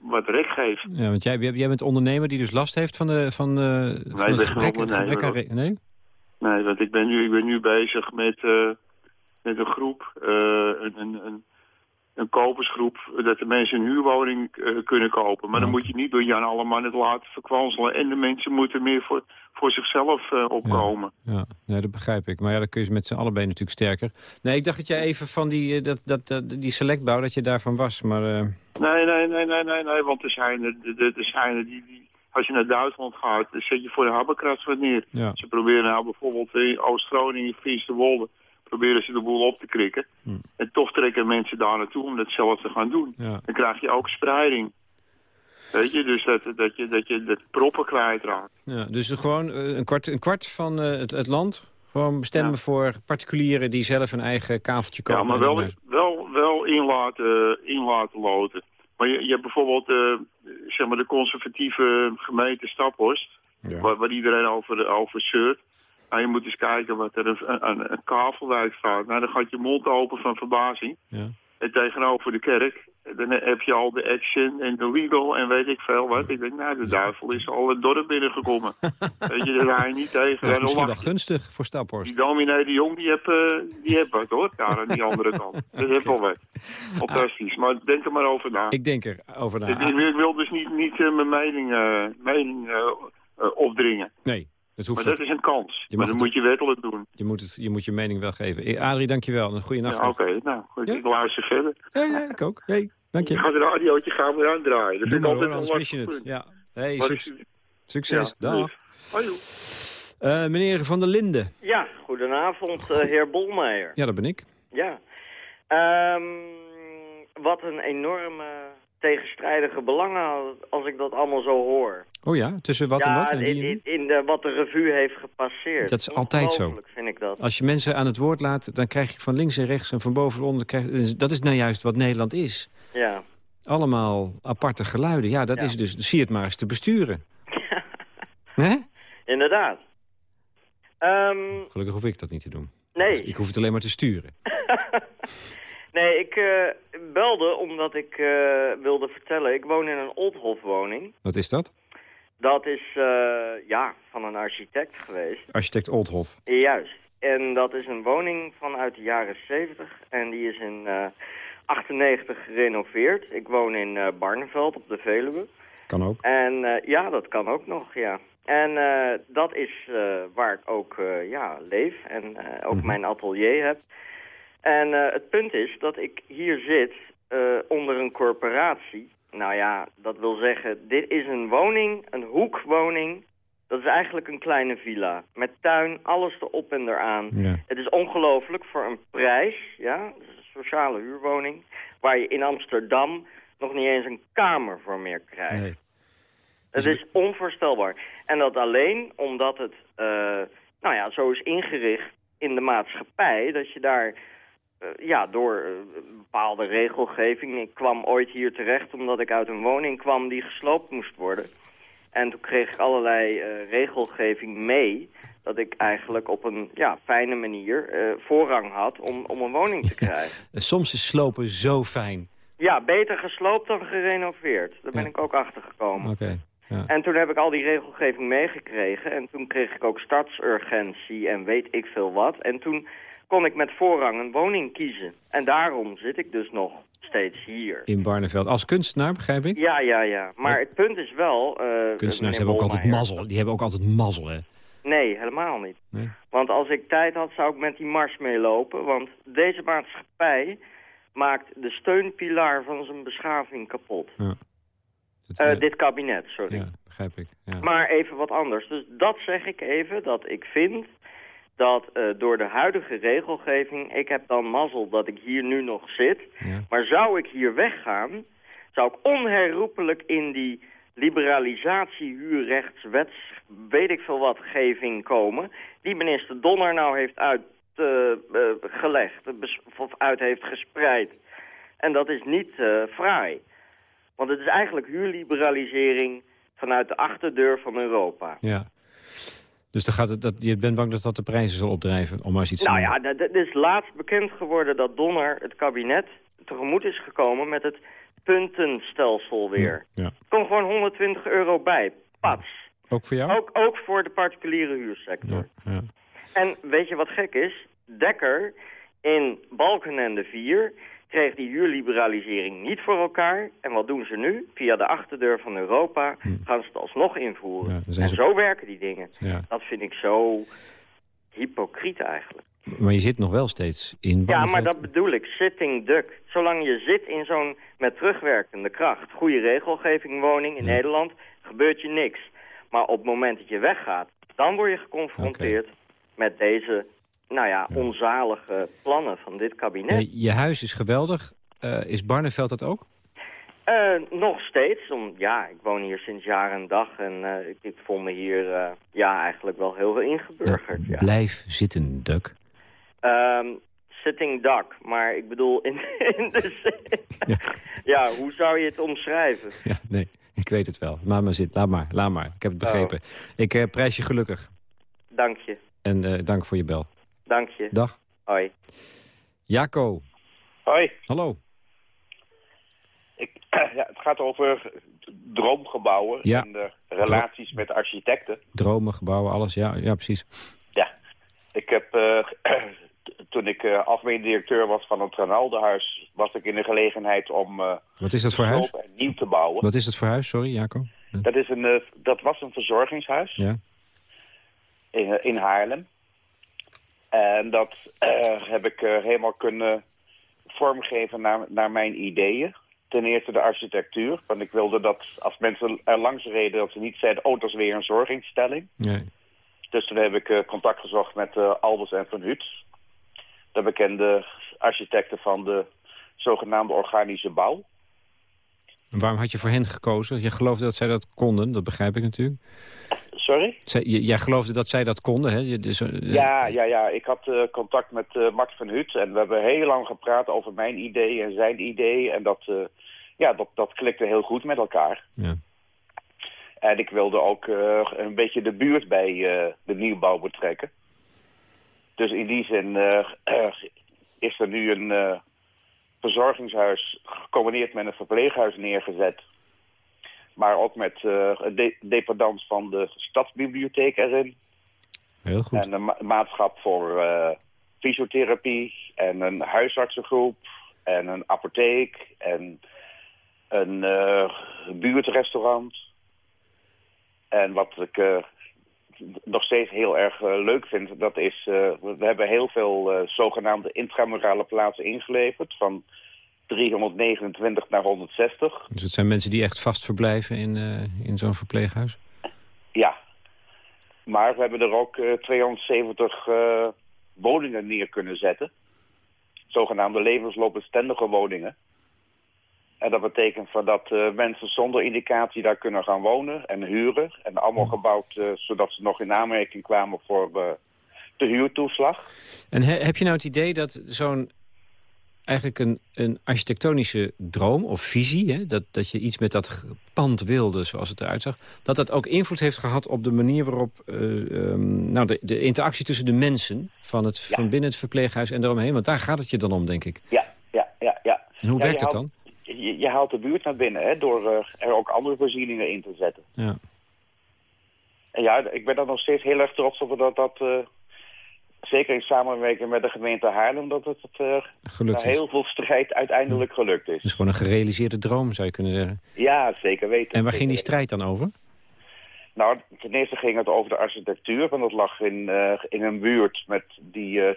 Speaker 11: wat recht geeft.
Speaker 3: Ja, want jij, jij bent ondernemer die dus last heeft van, de, van, de, van
Speaker 11: ik
Speaker 3: het gebrek, Nee?
Speaker 11: Nee, want ik ben nu, ik ben nu bezig met, eh, met een groep. eh, een, een, een, kopersgroep, dat de mensen een huurwoning eh, kunnen kopen. Maar dan moet je niet door Jan Alleman het laten verkwanselen. En de mensen moeten meer voor, voor zichzelf eh, opkomen.
Speaker 3: Ja, nee, dat begrijp ik. Maar ja, dan kun je met z'n allebei natuurlijk sterker. Nee, ik dacht dat jij even van die, eh, dat, dat, dat, die selectbouw, dat je daarvan was. Maar
Speaker 11: Nee, nee, nee, nee, nee, nee, want er zijn er, er, er zijn er die, die... Als je naar Duitsland gaat, dan zet je voor de habbekrats wat neer.
Speaker 3: ja.
Speaker 11: Ze proberen nou bijvoorbeeld in Oost-Groningen, Friese proberen ze de boel op te krikken.
Speaker 3: Hm.
Speaker 11: En toch trekken mensen daar naartoe om dat zelf te gaan doen.
Speaker 3: Ja.
Speaker 11: Dan krijg je ook spreiding. Weet je, dus dat, dat je dat je de proppen kwijtraakt.
Speaker 3: Ja, dus gewoon eh, een kwart, een kwart van eh, het, het land gewoon bestemmen voor particulieren die zelf een eigen kaveltje kopen.
Speaker 11: Ja, maar wel, wel, wel in, laten, in laten loten. Maar je, je hebt bijvoorbeeld eh, zeg maar de conservatieve gemeente Staphorst,
Speaker 3: Ja.
Speaker 11: waar, waar iedereen over, over zeurt. Nou, je moet eens kijken wat er een, een, een kavelwijk staat. Nou, dan gaat je mond open van verbazing.
Speaker 3: Ja.
Speaker 11: En tegenover de kerk, dan heb je al de Action en de Legal en weet ik veel wat. Ik denk, nou, de duivel is al het dorp binnengekomen. weet je, daar ga je niet tegen.
Speaker 3: Dat is misschien wel gunstig voor Staphorst.
Speaker 11: Die dominee de Jong, die heeft, eh, die heeft wat hoor, daar aan die andere kant. Dat heeft wel wat. Fantastisch, maar denk er maar over na.
Speaker 3: Ik denk er over na.
Speaker 11: Ik, wil dus niet, niet eh, mijn mening, eh, mening opdringen.
Speaker 3: Nee, dat hoeft
Speaker 11: Maar dat
Speaker 3: niet.
Speaker 11: is een kans.
Speaker 3: Je
Speaker 11: maar
Speaker 3: het-
Speaker 11: moet je wettelijk doen.
Speaker 3: Je moet, het, je moet je mening wel geven. Eh, Adrie, dankjewel. Een goede nacht.
Speaker 11: Ja, Oké, nou, goed, ik luister verder.
Speaker 3: Ja, ja, ik ook. Hey, dank
Speaker 11: Ik
Speaker 3: je.
Speaker 11: ga het radiootje gaan weer aandraaien. Dat
Speaker 3: Doe
Speaker 11: ik
Speaker 3: maar
Speaker 11: altijd
Speaker 3: hoor, anders
Speaker 11: een
Speaker 3: mis je het. Ja. Hey,
Speaker 11: Maar
Speaker 3: suc-
Speaker 11: ik-
Speaker 3: succes.
Speaker 11: Ja,
Speaker 3: Dag.
Speaker 11: dus.
Speaker 3: Eh, meneer Van der Linden.
Speaker 12: Ja, goedenavond, eh, heer Bolmeijer.
Speaker 3: Ja, dat ben ik.
Speaker 12: Ja. Ehm, wat een enorme tegenstrijdige belangen als ik dat allemaal zo hoor.
Speaker 3: Oh ja, tussen wat
Speaker 12: ja,
Speaker 3: en wat? En die
Speaker 12: in, in, de, wat de revue heeft gepasseerd.
Speaker 3: Dat is altijd zo.
Speaker 12: Vind ik dat.
Speaker 3: Als je mensen aan het woord laat, dan krijg je van links en rechts en van boven en onder... Krijg, dat is nou juist wat Nederland is.
Speaker 12: Ja.
Speaker 3: Allemaal aparte geluiden. Ja, dat
Speaker 12: Ja.
Speaker 3: is dus... Zie het maar eens te besturen. Hè?
Speaker 12: Inderdaad. Ehm,
Speaker 3: Gelukkig hoef ik dat niet te doen.
Speaker 12: nee.
Speaker 3: Ik hoef het alleen maar te sturen.
Speaker 12: nee, ik eh, belde omdat ik eh, wilde vertellen. Ik woon in een Oldhof-woning.
Speaker 3: Wat is dat?
Speaker 12: Dat is, eh, ja, van een architect geweest.
Speaker 3: Architect Oldhof.
Speaker 12: Juist. En dat is een woning vanuit de jaren 70 en die is in eh 98 gerenoveerd. Ik woon in Barneveld op de Veluwe.
Speaker 3: Kan ook.
Speaker 12: En ja, dat kan ook nog, ja. En dat is waar ik ook ja, leef en ook
Speaker 3: Mhm.
Speaker 12: mijn atelier heb. En eh, het punt is dat ik hier zit eh, onder een corporatie. Nou ja, dat wil zeggen, dit is een woning, een hoekwoning. Dat is eigenlijk een kleine villa. Met tuin, alles erop en eraan.
Speaker 3: Ja.
Speaker 12: Het is ongelooflijk voor een prijs, ja, een sociale huurwoning, waar je in Amsterdam nog niet eens een kamer voor meer krijgt.
Speaker 3: Nee.
Speaker 12: Het is onvoorstelbaar. En dat alleen omdat het eh, nou ja, zo is ingericht in de maatschappij... dat je daar ja, door eh, bepaalde regelgeving... Ik kwam ooit hier terecht omdat ik uit een woning kwam die gesloopt moest worden. En toen kreeg ik allerlei eh, regelgeving mee... dat ik eigenlijk op een ja, fijne manier eh, voorrang had om, om een woning te krijgen.
Speaker 3: En Soms is slopen zo fijn.
Speaker 12: Ja, beter gesloopt dan gerenoveerd. Daar ben
Speaker 3: Ja.
Speaker 12: ik ook achter gekomen.
Speaker 3: Oké. Ja.
Speaker 12: En toen heb ik al die regelgeving meegekregen. En toen kreeg ik ook stadsurgentie en weet ik veel wat. En toen kon ik met voorrang een woning kiezen. En daarom zit ik dus nog steeds hier.
Speaker 3: In Barneveld. Als kunstenaar, begrijp ik?
Speaker 12: Ja, ja, ja. Maar het punt is wel... eh,
Speaker 3: Kunstenaars hebben ook altijd mazzel. Die hebben ook altijd mazzel, hè?
Speaker 12: Nee, helemaal niet.
Speaker 3: Nee.
Speaker 12: Want als ik tijd had, zou ik met die mars meelopen. Want deze maatschappij maakt de steunpilaar van zijn beschaving kapot.
Speaker 3: Dat,
Speaker 12: Eh,
Speaker 3: eh,
Speaker 12: dit kabinet, sorry.
Speaker 3: ja, begrijp ik. Ja.
Speaker 12: Maar even wat anders. Dus dat zeg ik even, dat ik vind dat eh, door de huidige regelgeving... ik heb dan mazzel dat ik hier nu nog zit...
Speaker 3: Ja.
Speaker 12: maar zou ik hier weggaan... zou ik onherroepelijk in die liberalisatie, huurrechtswets... weet ik veel wat, geving komen... die minister Donner nou heeft uitgelegd... of uit heeft gespreid. En dat is niet eh, fraai. Want het is eigenlijk huurliberalisering vanuit de achterdeur van Europa.
Speaker 3: ja. Dus dan gaat het, dat, je bent bang dat dat de prijzen zal opdrijven, om maar eens iets
Speaker 12: Nou
Speaker 3: te
Speaker 12: ja, het is laatst bekend geworden dat Donner, het kabinet, tegemoet is gekomen met het puntenstelsel weer.
Speaker 3: Ja.
Speaker 12: Komt gewoon 120 euro bij. Pats.
Speaker 3: Ook voor jou?
Speaker 12: Ook, ook voor de particuliere huursector.
Speaker 3: Ja, ja.
Speaker 12: En weet je wat gek is? Dekker in Balkenende 4, kreeg die huurliberalisering niet voor elkaar. En wat doen ze nu? Via de achterdeur van Europa gaan ze het alsnog invoeren.
Speaker 3: Ja, zijn
Speaker 12: en
Speaker 3: ze-
Speaker 12: zo werken die dingen.
Speaker 3: Ja.
Speaker 12: Dat vind ik zo hypocriet eigenlijk.
Speaker 3: Maar je zit nog wel steeds in
Speaker 12: Ja, maar dat bedoel ik. Sitting duck. Zolang je zit in zo'n met terugwerkende kracht, goede regelgeving woning in Nederland, gebeurt je niks. Maar op het moment dat je weggaat, dan word je geconfronteerd met deze, nou ja, onzalige plannen van dit kabinet.
Speaker 3: Je huis is geweldig. Eh, is Barneveld dat ook?
Speaker 12: Eh, nog steeds. Om, ja, ik woon hier sinds jaar en dag en eh, ik, ik voel me hier ja, eigenlijk wel heel veel ingeburgerd. Ja.
Speaker 3: Blijf zitten, Duck.
Speaker 12: Ehm, sitting duck, maar ik bedoel in, in de zin... Ja. hoe zou je het omschrijven?
Speaker 3: Ja, nee, ik weet het wel. Laat maar zitten. Laat maar, laat maar. Ik heb het begrepen. Ik eh, prijs je gelukkig.
Speaker 12: Dank je,
Speaker 3: En dank voor je bel.
Speaker 12: Dank je.
Speaker 3: Dag.
Speaker 12: Hoi.
Speaker 3: Jaco.
Speaker 13: Hoi.
Speaker 3: Hallo.
Speaker 13: Ik, ja, het gaat over droomgebouwen
Speaker 3: Ja.
Speaker 13: en de relaties met architecten.
Speaker 3: Dromen, gebouwen, alles. Ja, ja precies.
Speaker 13: Ja, ik heb, eh, toen ik eh, algemeen directeur was van het Ronaldenhuis, was ik in de gelegenheid om eh,
Speaker 3: Wat is dat voor huis?
Speaker 13: nieuw te bouwen.
Speaker 3: Wat is dat voor huis? Sorry, Jaco.
Speaker 13: Dat, is een, eh, dat was een verzorgingshuis
Speaker 3: Ja.
Speaker 13: in, eh, in Haarlem. En dat eh, heb ik eh, helemaal kunnen vormgeven naar, naar mijn ideeën. Ten eerste de architectuur. Want ik wilde dat als mensen er langs reden... dat ze niet zeiden, oh, dat is weer een zorginstelling.
Speaker 3: Nee.
Speaker 13: Dus toen heb ik eh, contact gezocht met Albers en Van Huut. De bekende architecten van de zogenaamde organische bouw.
Speaker 3: En waarom had je voor hen gekozen? Je geloofde dat zij dat konden, dat begrijp ik natuurlijk.
Speaker 13: Sorry?
Speaker 3: Zij, jij geloofde dat zij dat konden, hè? Je, dus,
Speaker 13: Ja, ja, ja. Ik had eh, contact met eh, Max van Huut en we hebben heel lang gepraat over mijn idee en zijn idee. En dat, ja, dat, dat klikte heel goed met elkaar.
Speaker 3: Ja.
Speaker 13: En ik wilde ook een beetje de buurt bij de nieuwbouw betrekken. Dus in die zin is er nu een verzorgingshuis gecombineerd met een verpleeghuis neergezet. Maar ook met een de dependance van de stadsbibliotheek erin.
Speaker 3: Heel goed.
Speaker 13: En een ma- maatschap voor eh, fysiotherapie en een huisartsengroep en een apotheek en een eh, buurtrestaurant. En wat ik nog steeds heel erg eh, leuk vind, dat is... eh, we hebben heel veel eh, zogenaamde intramurale plaatsen ingeleverd... van 329 naar 160.
Speaker 3: Dus het zijn mensen die echt vast verblijven in, in zo'n verpleeghuis?
Speaker 13: Ja. Maar we hebben er ook eh, 270 eh, woningen neer kunnen zetten. Zogenaamde levensloopbestendige woningen. En dat betekent van dat eh, mensen zonder indicatie daar kunnen gaan wonen en huren. En allemaal gebouwd eh, zodat ze nog in aanmerking kwamen voor eh, de huurtoeslag.
Speaker 3: En he- heb je nou het idee dat zo'n eigenlijk een, een architectonische droom of visie... Hè, dat, dat je iets met dat pand wilde zoals het eruit zag... dat dat ook invloed heeft gehad op de manier waarop... eh, ehm, nou, de, de interactie tussen de mensen van, het, van binnen het verpleeghuis en daaromheen... want daar gaat het je dan om, denk ik.
Speaker 13: Ja, ja, ja, ja.
Speaker 3: En hoe
Speaker 13: Ja,
Speaker 3: werkt het dan?
Speaker 13: Je, je haalt de buurt naar binnen hè, door eh, er ook andere voorzieningen in te zetten.
Speaker 3: Ja.
Speaker 13: En ja, ik ben er nog steeds heel erg trots op dat dat... eh, zeker in samenwerking met de gemeente Haarlem... dat het eh na heel veel strijd uiteindelijk gelukt is.
Speaker 3: Het is gewoon een gerealiseerde droom, zou je kunnen zeggen.
Speaker 13: Ja, zeker weten.
Speaker 3: En waar ging die strijd dan over?
Speaker 13: Nou, ten eerste ging het over de architectuur. Want het lag in, in een buurt met die,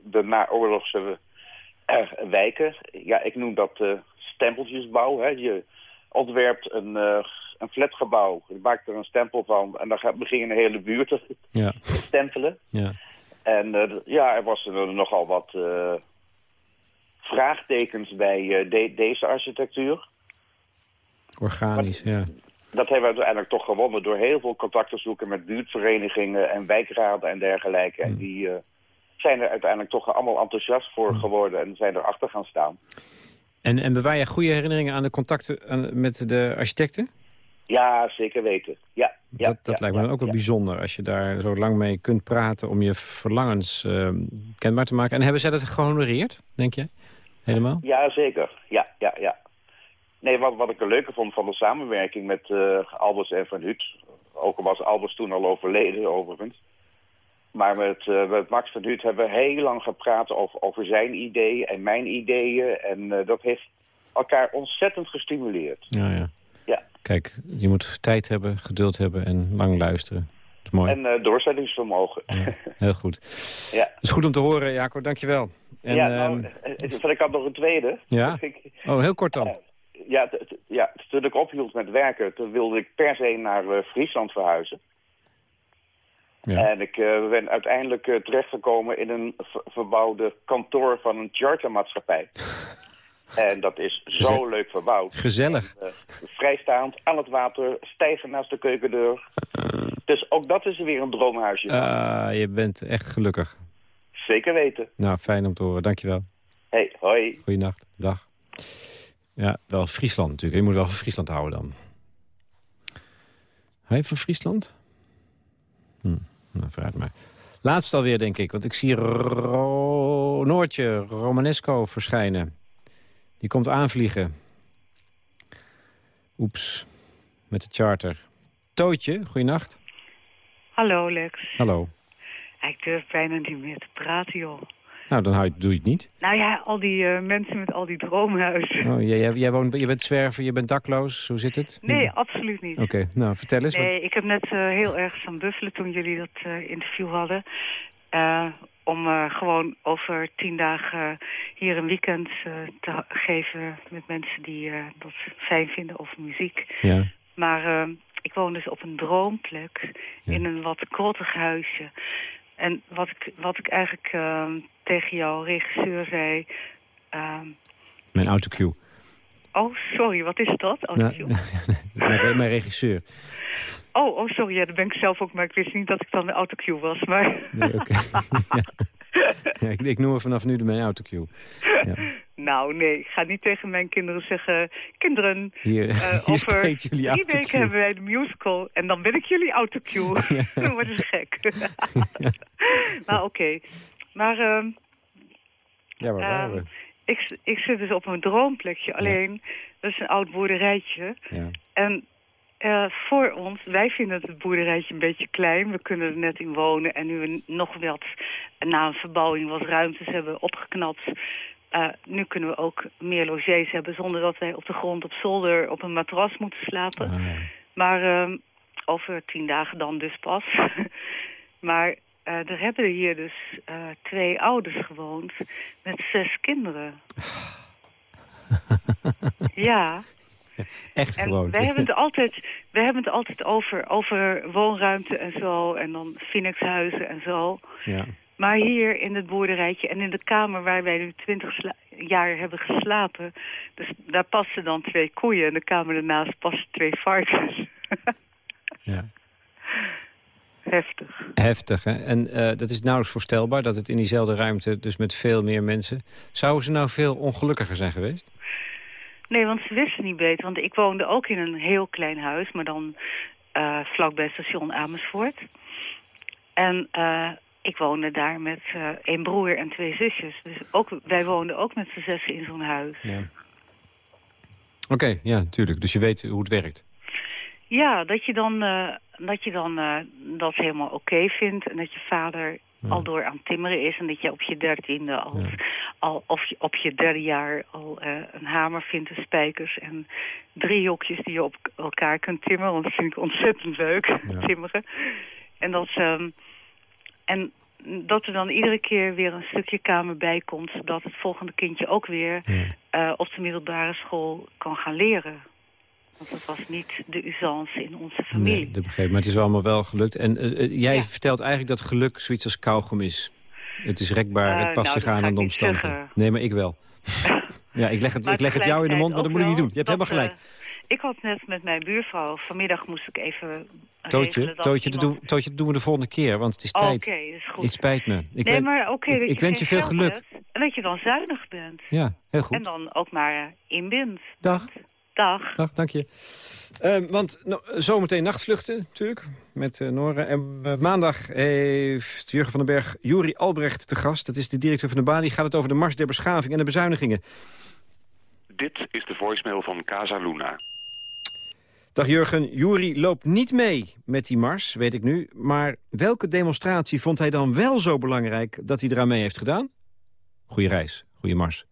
Speaker 13: de naoorlogse wijken. Ja, ik noem dat stempeltjesbouw. Hè. Je ontwerpt een, eh, een flatgebouw. Je maakt er een stempel van. En dan gaat- begin een hele buurt te
Speaker 3: Ja.
Speaker 13: stempelen.
Speaker 3: ja.
Speaker 13: En eh, ja, er was er nogal wat eh, vraagtekens bij eh, de- deze architectuur.
Speaker 3: Organisch, ja.
Speaker 13: Dat hebben we uiteindelijk toch gewonnen door heel veel contact te zoeken met buurtverenigingen en wijkraden en dergelijke. En die eh, zijn er uiteindelijk toch allemaal enthousiast voor geworden en zijn erachter gaan staan.
Speaker 3: En, en bewaar je goede herinneringen aan de contacten aan- met de architecten?
Speaker 13: Ja, zeker weten. Ja, ja,
Speaker 3: dat dat
Speaker 13: ja,
Speaker 3: lijkt me dan ook wel bijzonder als je daar zo lang mee kunt praten om je verlangens eh, kenbaar te maken. En hebben zij dat gehonoreerd, denk je? Helemaal?
Speaker 13: Ja, zeker. Ja, ja, ja. Nee, wat, wat ik er leuker vond van de samenwerking met eh Albers en Van Huut... ook al was Albers toen al overleden, overigens... Maar met, eh, met Max van Duut hebben we heel lang gepraat over, over zijn ideeën en mijn ideeën. En eh, dat heeft elkaar ontzettend gestimuleerd.
Speaker 3: Ja, ja.
Speaker 13: Ja.
Speaker 3: Kijk, je moet tijd hebben, geduld hebben en lang luisteren. Dat is mooi.
Speaker 13: En eh, doorzettingsvermogen.
Speaker 3: Heel goed.
Speaker 13: Ja.
Speaker 3: Dat is goed om te horen, Jaco. Dankjewel. En,
Speaker 13: ja, nou,
Speaker 3: ehm,
Speaker 13: eh, eh, ik had nog een tweede.
Speaker 3: ja? Oh, heel kort dan.
Speaker 13: Ja, ja, toen ik ophield met werken, toen wilde ik per se naar Friesland verhuizen.
Speaker 3: Ja.
Speaker 13: En ik eh, ben uiteindelijk eh, terechtgekomen in een ver- verbouwde kantoor van een chartermaatschappij. en dat is zo leuk verbouwd.
Speaker 3: Gezellig.
Speaker 13: Eh, vrijstaand, aan het water, stijgen naast de keukendeur. Dus ook dat is weer een droomhuisje.
Speaker 3: Ah, je bent echt gelukkig.
Speaker 13: Zeker weten.
Speaker 3: Nou, fijn om te horen. Dankjewel.
Speaker 13: Hey, hoi.
Speaker 3: Goeienacht. Dag. Ja, wel Friesland natuurlijk. Je moet wel van Friesland houden dan. Hij van Friesland? Hm, nou, vooruit maar. Laatst alweer, denk ik. Want ik zie Ro Noortje Romanesco verschijnen. Die komt aanvliegen. Oeps. Met de charter. Tootje, goeienacht.
Speaker 14: Hallo Lex.
Speaker 3: Hallo.
Speaker 14: Ik durf bijna niet meer te praten, joh.
Speaker 3: Nou, dan hou je, doe je het niet.
Speaker 14: Nou ja, al die eh, mensen met al die droomhuizen.
Speaker 3: Oh, jij, jij, woont, je bent zwerver, je bent dakloos. Hoe zit het?
Speaker 14: Nee, absoluut niet.
Speaker 3: Oké, nou, vertel eens. wat-
Speaker 14: Nee, ik heb net eh, heel erg staan buffelen toen jullie dat eh, interview hadden. Om gewoon over tien dagen hier een weekend te geven met mensen die dat fijn vinden of muziek.
Speaker 3: Ja.
Speaker 14: Maar ik woon dus op een droomplek in een wat krottig huisje. En wat ik, wat ik eigenlijk eh, tegen jouw regisseur zei... eh,
Speaker 3: Mijn autocue.
Speaker 14: oh, sorry, wat is dat? Oh,
Speaker 3: Nou, mijn, re- mijn regisseur.
Speaker 14: oh, oh, sorry, ja, dat ben ik zelf ook, maar ik wist niet dat ik dan de autocue was. Maar...
Speaker 3: Nee, oké. ja, ik, ik noem er vanaf nu de mijn autocue. Ja.
Speaker 14: Nou, nee, ik ga niet tegen mijn kinderen zeggen... Kinderen,
Speaker 3: Hier,
Speaker 14: eh,
Speaker 3: hier
Speaker 14: over drie weken hebben wij de musical... en dan ben ik jullie autocue. Dan worden ze gek. maar oké. Maar ehm,
Speaker 3: Ja, waar waren we?
Speaker 14: ehm, ik, ik zit dus op een droomplekje. Alleen, dat is een oud boerderijtje.
Speaker 3: Ja.
Speaker 14: En eh, voor ons, wij vinden het boerderijtje een beetje klein. We kunnen er net in wonen. En nu we nog wat, na een verbouwing, wat ruimtes hebben opgeknapt... eh, nu kunnen we ook meer logés hebben zonder dat wij op de grond op zolder op een matras moeten slapen.
Speaker 3: Ah,
Speaker 14: Maar ehm, over tien dagen dan dus pas. maar eh, er hebben hier dus eh, twee ouders gewoond met zes kinderen. ja.
Speaker 3: Echt
Speaker 14: En
Speaker 3: gewoon.
Speaker 14: wij hebben het altijd, wij hebben het altijd over, over woonruimte en zo. En dan Phoenixhuizen en zo.
Speaker 3: Ja.
Speaker 14: Maar hier in het boerderijtje en in de kamer waar wij nu twintig jaar hebben geslapen... dus daar passen dan twee koeien en de kamer daarnaast passen twee varkens.
Speaker 3: Ja.
Speaker 14: Heftig.
Speaker 3: Heftig, hè? En eh, dat is nauwelijks voorstelbaar dat het in diezelfde ruimte, dus met veel meer mensen... Zouden ze nou veel ongelukkiger zijn geweest?
Speaker 14: Nee, want ze wisten niet beter. Want ik woonde ook in een heel klein huis, maar dan eh vlakbij station Amersfoort. En eh, ik woonde daar met eh een broer en twee zusjes. Dus ook, wij woonden ook met z'n zessen in zo'n huis.
Speaker 3: Ja. Oké, ja, natuurlijk. Dus je weet hoe het werkt.
Speaker 14: Ja, dat je dan, eh, dat, je dan eh, dat helemaal oké vindt. En dat je vader al door aan het timmeren is. En dat je op je dertiende al, al of je op je derde jaar al een hamer vindt en spijkers. En drie hokjes die je op elkaar kunt timmeren. Want dat vind ik ontzettend leuk, timmeren. En dat, ehm, en dat er dan iedere keer weer een stukje kamer bij komt. Zodat het volgende kindje ook weer eh, op de middelbare school kan gaan leren. Want dat was niet de usance in onze familie.
Speaker 3: Nee, dat begreep. Maar het is allemaal wel gelukt. En eh, eh, jij vertelt eigenlijk dat geluk zoiets als kauwgom is. Het is rekbaar, het past
Speaker 14: nou,
Speaker 3: zich aan aan de omstandigheden. Nee, maar ik wel. ja, ik leg het,
Speaker 14: Maar
Speaker 3: ik leg het jou in de mond, maar dat moet ik niet doen. Je hebt helemaal gelijk.
Speaker 14: Ik had net met mijn buurvrouw, vanmiddag moest ik even
Speaker 3: Tootje, Tootje, dat
Speaker 14: iemand-
Speaker 3: doen, Tootje, dat doen we de volgende keer, want het is
Speaker 14: Oké,
Speaker 3: tijd.
Speaker 14: dat is goed.
Speaker 3: Het spijt me. Ik
Speaker 14: nee, maar oké,
Speaker 3: ik, wens je veel geluk.
Speaker 14: hebt en dat je dan zuinig bent.
Speaker 3: Ja, heel goed.
Speaker 14: En dan ook maar eh, inbindt.
Speaker 3: Dag.
Speaker 14: Dag.
Speaker 3: Dag, dank je. Eh, want nou, zometeen nachtvluchten natuurlijk met Nora. En eh, maandag heeft Jurgen van den Berg Juri Albrecht te gast. Dat is de directeur van de Bali. Gaat het over de mars der beschaving en de bezuinigingen.
Speaker 15: Dit is de voicemail van Casa Luna.
Speaker 3: Dag Jurgen, Jury loopt niet mee met die mars, weet ik nu. Maar welke demonstratie vond hij dan wel zo belangrijk dat hij eraan mee heeft gedaan? Goeie reis, goeie mars.